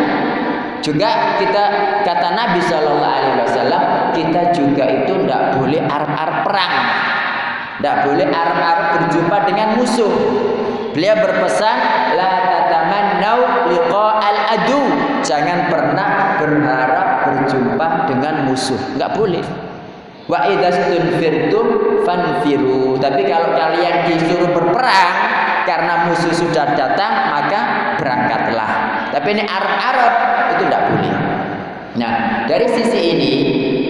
Juga kita kata Nabi Shallallahu Alaihi Wasallam kita juga itu tidak boleh arab-arab perang, tidak boleh arab-arab berjumpa dengan musuh. Beliau berpesan la tatamannau liqa al adu. Jangan pernah berharap berjumpa dengan musuh. Enggak boleh. Wa idastunfirtum fanfiru. Tapi kalau kalian disuruh berperang karena musuh sudah datang, maka berangkatlah. Tapi ini Arab-Arab itu tidak boleh. Nah, dari sisi ini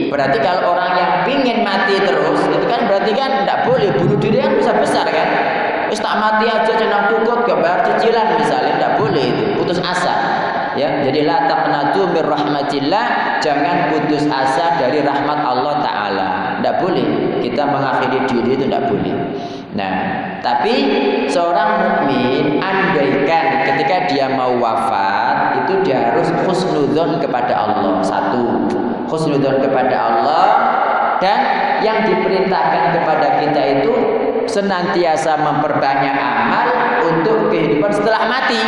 berarti kalau orang yang pingin mati terus itu kan berarti kan tidak boleh bunuh diri kan bisa besar kan. Terus tak mati aja jenang kukut gak bayar cicilan misalnya tidak boleh itu putus asa. Ya, jadi la taqnatu mir rahmatillah, jangan putus asa dari rahmat Allah taala. Tidak boleh kita mengakhiri diri itu tidak boleh. Nah, tapi seorang mukmin andaikan ketika dia mau wafat itu dia harus husnudzon kepada Allah satu husnudzon kepada Allah dan yang diperintahkan kepada kita itu senantiasa memperbanyak amal untuk kehidupan setelah mati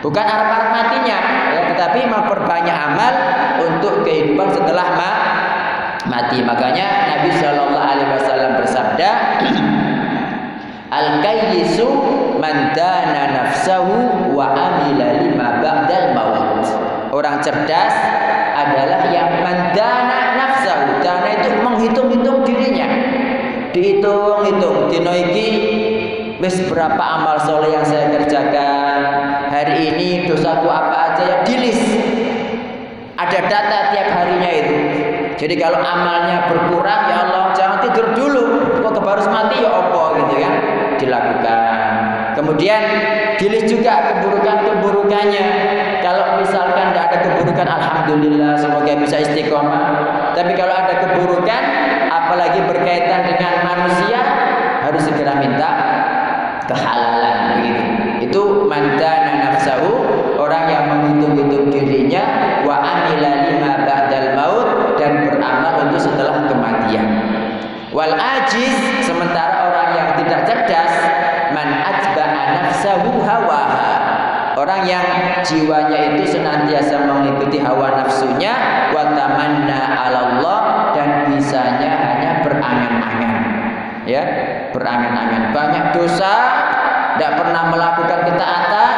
bukan arah-arah matinya ya, tetapi memperbanyak amal untuk kehidupan setelah ma mati makanya Nabi Shallallahu Alaihi Wasallam bersabda Al kayyisu man dana nafsahu wa amila lima ba'dal maut. Orang cerdas adalah yang mandana nafsahu. Dana itu menghitung-hitung dirinya. Dihitung-hitung dino iki wis berapa amal soleh yang saya kerjakan. Hari ini dosaku apa aja ya dilis. Ada data tiap harinya itu. Jadi kalau amalnya berkurang ya Allah jangan tidur dulu. Kok harus mati ya apa gitu kan dilakukan. Kemudian dilis juga keburukan-keburukannya. Kalau misalkan tidak ada keburukan, alhamdulillah semoga bisa istiqomah. Tapi kalau ada keburukan, apalagi berkaitan dengan manusia, harus segera minta kehalalan begitu. Itu mandana nafsahu, orang yang menghitung-hitung dirinya wa amila lima ba'dal maut dan beramal untuk setelah kematian. Wal ajiz sementara orang yang tidak cerdas man atba'a nafsahu hawaha. Orang yang jiwanya itu senantiasa mengikuti hawa nafsunya wa tamanna 'ala Allah dan bisanya hanya berangan-angan. Ya, berangan-angan. Banyak dosa, tidak pernah melakukan ketaatan,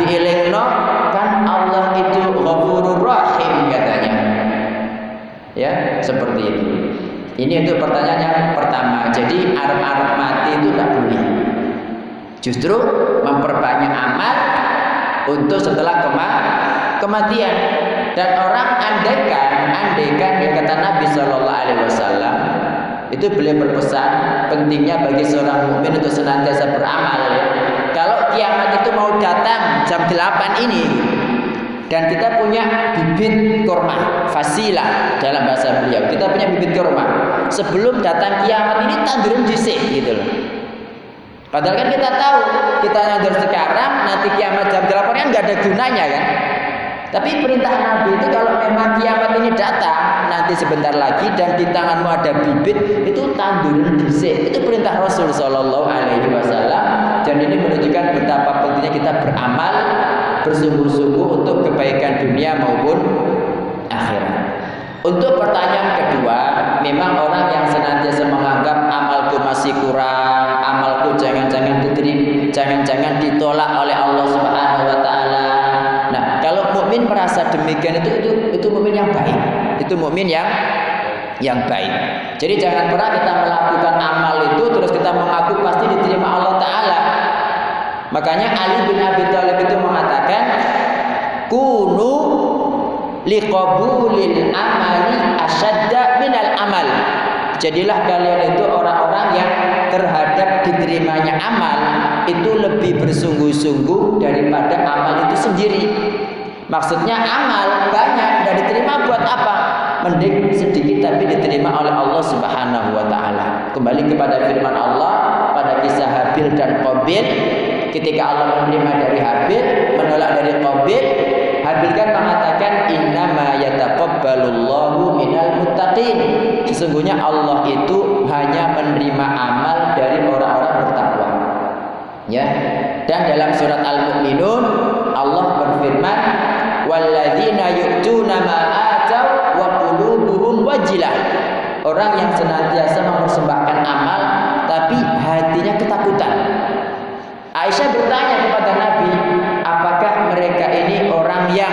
dielingno kan Allah itu Ghafurur Rahim katanya. Ya, seperti itu. Ini untuk pertanyaan yang pertama. Jadi Arab-Arab mati itu tidak boleh. Justru memperbanyak amal untuk setelah kema kematian. Dan orang andekan, andekan yang kata Nabi Shallallahu Alaihi Wasallam itu beliau berpesan pentingnya bagi seorang mukmin untuk senantiasa beramal. Ya. Kalau kiamat itu mau datang jam 8 ini, dan kita punya bibit kurma fasilah dalam bahasa beliau kita punya bibit kurma sebelum datang kiamat ini tandurin disik gitu loh padahal kan kita tahu kita nandur sekarang nanti kiamat jam 8 kan nggak ada gunanya kan tapi perintah Nabi itu kalau memang kiamat ini datang nanti sebentar lagi dan di tanganmu ada bibit itu tandurin disik itu perintah Rasul Shallallahu Alaihi Wasallam dan ini menunjukkan betapa pentingnya kita beramal bersungguh-sungguh untuk kebaikan dunia maupun akhirat. Untuk pertanyaan kedua, memang orang yang senantiasa menganggap amalku masih kurang, amalku jangan-jangan diterima, jangan-jangan ditolak oleh Allah Subhanahu wa taala. Mukmin merasa demikian itu itu itu mukmin yang baik. Itu mukmin yang yang baik. Jadi jangan pernah kita melakukan amal itu terus kita mengaku pasti diterima Allah taala. Makanya Ali bin Abi Thalib itu mengatakan kunu liqabulil amali asyadda minal amal. Jadilah kalian itu orang-orang yang terhadap diterimanya amal itu lebih bersungguh-sungguh daripada amal itu sendiri. Maksudnya amal banyak dan diterima buat apa? Mending sedikit tapi diterima oleh Allah Subhanahu wa taala. Kembali kepada firman Allah pada kisah Habil dan Qabil ketika Allah menerima dari Habil, menolak dari Qabil, Habil kan mengatakan innama yataqabbalullahu minal muttaqin. Sesungguhnya Allah itu hanya menerima amal dari orang-orang bertakwa. Ya. Dan dalam surat Al-Mu'minun Allah berfirman walladzina yu'tuna ma atau wa qulubuhum wajilah. Orang yang senantiasa mempersembahkan amal tapi hatinya ketakutan. Aisyah bertanya kepada Nabi, apakah mereka ini orang yang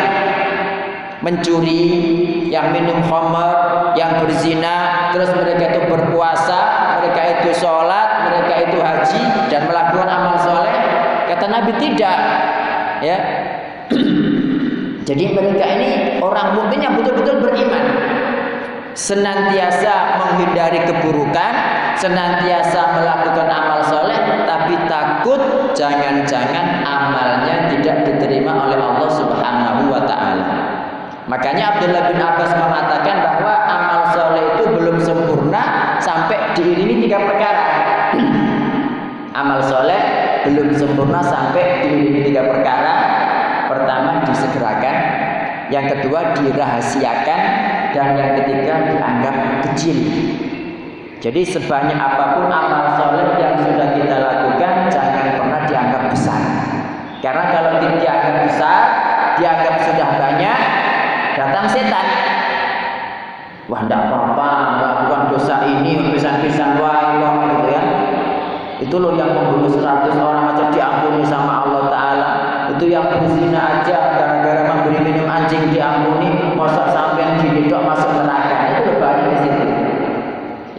mencuri, yang minum khamar, yang berzina, terus mereka itu berpuasa, mereka itu sholat, mereka itu haji dan melakukan amal soleh? Kata Nabi tidak. Ya. [CLEARS THROAT] Jadi mereka ini orang mukmin yang betul-betul beriman. Senantiasa menghindari keburukan, senantiasa melakukan amal soleh, tapi takut jangan-jangan amalnya tidak diterima oleh Allah Subhanahu wa taala. Makanya Abdullah bin Abbas mengatakan bahwa amal soleh itu belum sempurna sampai diiringi tiga perkara. [CLEARS THROAT] amal soleh belum sempurna sampai diiringi tiga perkara. Pertama disegerakan, yang kedua dirahasiakan, dan yang ketiga dianggap kecil. Jadi sebanyak apa pun amal soleh yang sudah kita lakukan, jangan pernah dianggap besar. Karena kalau dianggap besar, dianggap sudah banyak, datang setan. Wah, tidak apa-apa, melakukan dosa ini, pisan-pisan wah, gitu ya. Itu loh yang membunuh 100 orang aja diampuni sama Allah Ta'ala. Itu yang berzina aja gara-gara memberi minum anjing diampuni, masa sampai dididok masuk neraka. Itu lebih di situ.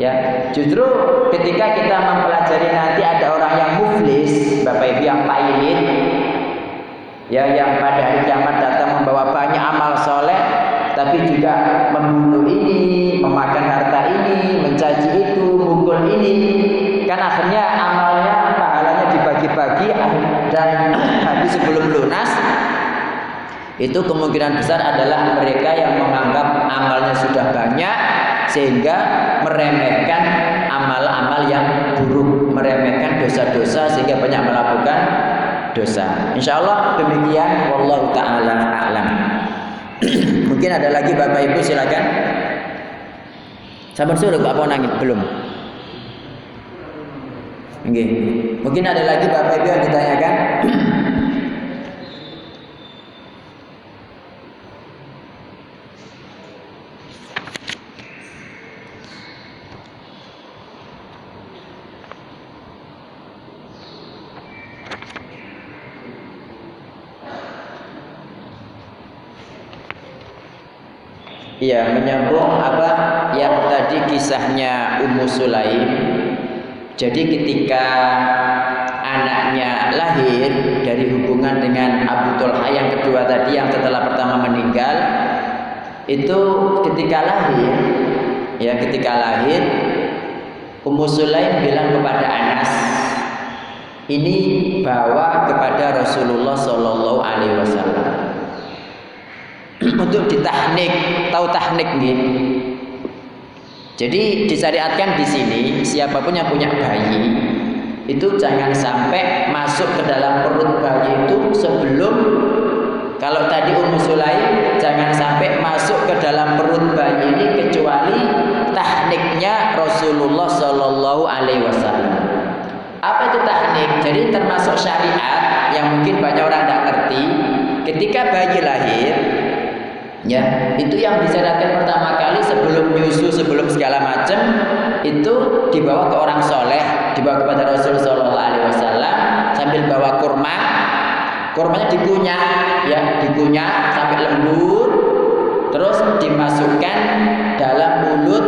Ya, justru ketika kita mempelajari nanti ada orang yang muflis, Bapak Ibu yang pailit, ya yang pada hari kiamat datang membawa banyak amal soleh, tapi juga membunuh ini, memakan harta ini, mencaci itu, mukul ini, kan akhirnya amalnya pahalanya dibagi-bagi dan itu kemungkinan besar adalah mereka yang menganggap amalnya sudah banyak sehingga meremehkan amal-amal yang buruk, meremehkan dosa-dosa sehingga banyak melakukan dosa. Insya Allah demikian. Wallahu taala alam. [CLEARS THROAT] Mungkin ada lagi Bapak Ibu silakan. Sabar suruh Bapak nangis belum? Oke. Mungkin ada lagi Bapak Ibu yang ditanyakan. [CLEARS THROAT] Iya, menyambung apa yang tadi kisahnya Ummu Sulaim. Jadi ketika anaknya lahir dari hubungan dengan Abu Talha yang kedua tadi yang setelah pertama meninggal, itu ketika lahir, ya ketika lahir, Ummu Sulaim bilang kepada Anas, ini bawa kepada Rasulullah Shallallahu Alaihi Wasallam untuk ditahnik, tahu tahnik nih. Jadi disyariatkan di sini siapa pun yang punya bayi itu jangan sampai masuk ke dalam perut bayi itu sebelum kalau tadi Ummu Sulaim jangan sampai masuk ke dalam perut bayi ini kecuali tahniknya Rasulullah Shallallahu Alaihi Wasallam. Apa itu tahnik? Jadi termasuk syariat yang mungkin banyak orang tidak ngerti. Ketika bayi lahir, ya itu yang disyariatkan pertama kali sebelum nyusu sebelum segala macam itu dibawa ke orang soleh dibawa kepada Rasul Shallallahu Alaihi Wasallam sambil bawa kurma. Kurmanya dikunyah ya dikunyah sampai lembut terus dimasukkan dalam mulut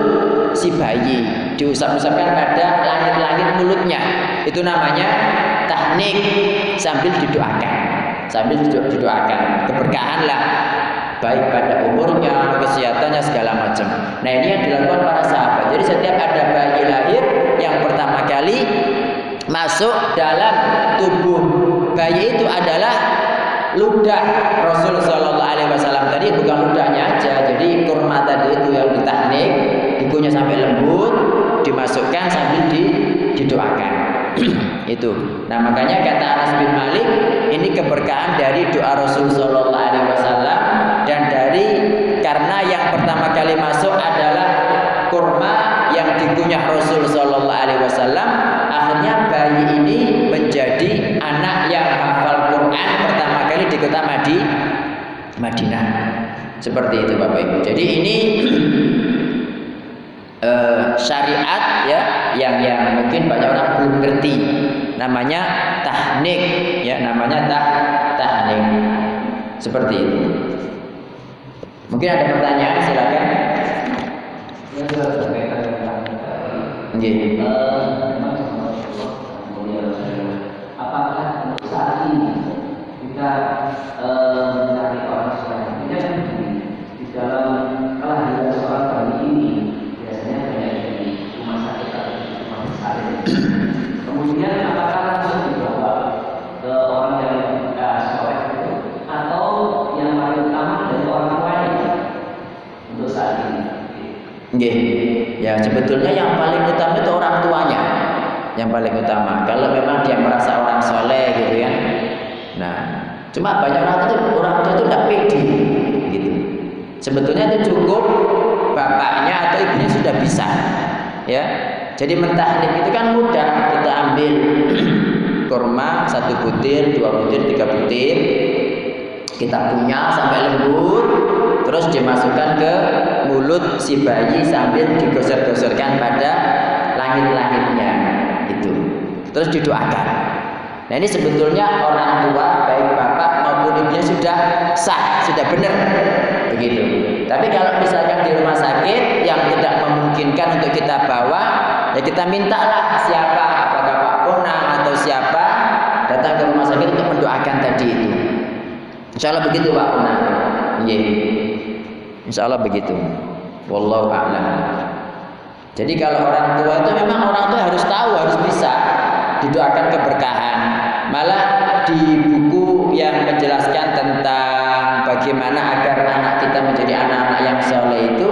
si bayi. Diusap-usapkan pada langit-langit mulutnya. Itu namanya tahnik sambil didoakan. Sambil didoakan. Keberkahan lah baik pada umurnya, kesehatannya segala macam. Nah ini yang dilakukan para sahabat. Jadi setiap ada bayi lahir yang pertama kali masuk dalam tubuh bayi itu adalah ludah Rasul Shallallahu Alaihi tadi bukan ludahnya aja. Jadi kurma tadi itu yang ditahnik, dikunyah sampai lembut, dimasukkan sambil di, didoakan. [CLEARS THROAT] itu. Nah, makanya kata Anas bin Malik, ini keberkahan dari doa Rasul sallallahu alaihi wasallam dari karena yang pertama kali masuk adalah kurma yang dikunyah Rasul sallallahu alaihi wasallam, akhirnya bayi ini menjadi anak yang hafal Quran pertama kali di kota Madi, Madinah. Seperti itu Bapak Ibu. Jadi ini uh, [CLEARS THROAT] syariat ya yang yang mungkin banyak orang belum ngerti namanya tahnik ya namanya tah tahnik seperti itu mungkin ada pertanyaan silakan Ya. Eh. Apakah saat ini kita eh, mencari orang soleh? Ini kan di, di dalam kelahiran seorang bayi ini biasanya banyak di rumah sakit atau di rumah besar. Kemudian apakah langsung dibawa ke orang yang eh, soleh itu atau yang paling utama dari orang tuanya untuk saat ini? Nggih. Ya, sebetulnya yang paling utama itu orang tuanya. Yang paling utama. Kalau memang dia merasa orang soleh gitu kan. Nah, cuma banyak orang itu orang tua itu tidak pede gitu. Sebetulnya itu cukup bapaknya atau ibunya sudah bisa. Ya. Jadi mentahnik itu kan mudah. Kita ambil [CLEARS THROAT] kurma satu butir, dua butir, tiga butir. Kita punya sampai lembut, terus dimasukkan ke mulut si bayi sambil digosor-gosorkan pada langit-langitnya itu terus didoakan. Nah ini sebetulnya orang tua baik bapak maupun ibunya sudah sah sudah benar begitu. Tapi kalau misalkan di rumah sakit yang tidak memungkinkan untuk kita bawa ya kita mintalah siapa apakah Pak Ponang atau siapa datang ke rumah sakit untuk mendoakan tadi itu. Insya Allah begitu Pak Ponang. Iya. Insya Allah begitu. Wallahu a'lam. Jadi kalau orang tua itu memang orang tua harus tahu, harus bisa didoakan keberkahan. Malah di buku yang menjelaskan tentang bagaimana agar anak kita menjadi anak-anak yang soleh itu,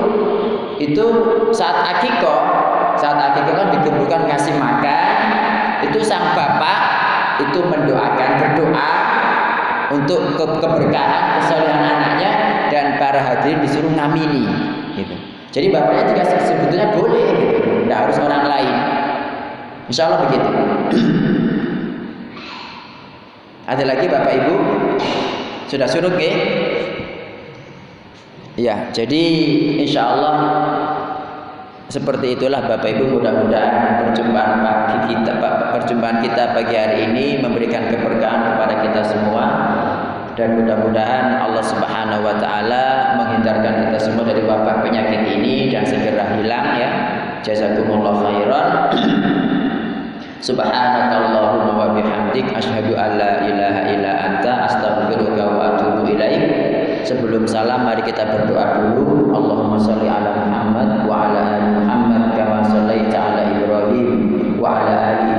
itu saat akikoh, saat akikoh kan dikumpulkan kasih makan, itu sang bapak itu mendoakan berdoa untuk ke keberkahan kesolehan anaknya para hadirin disuruh ngamini gitu. Jadi bapaknya juga sebetulnya boleh gitu. Tidak harus orang lain. Insya Allah begitu. Ada lagi Bapak Ibu? Sudah suruh ke? Ya, jadi insya Allah seperti itulah Bapak Ibu mudah-mudahan perjumpaan pagi kita perjumpaan kita pagi hari ini memberikan keberkahan kepada kita semua dan mudah-mudahan Allah Subhanahu wa taala menghindarkan kita semua dari wabah penyakit ini dan segera hilang ya. Jazakumullah khairan. [CLEARS THROAT] Subhanakallahumma wa bihamdik asyhadu an la ilaha illa anta astaghfiruka wa atubu ilaik. Sebelum salam mari kita berdoa dulu. Allahumma shalli ala Muhammad wa ala ali Muhammad kama shallaita ala Ibrahim wa ala ali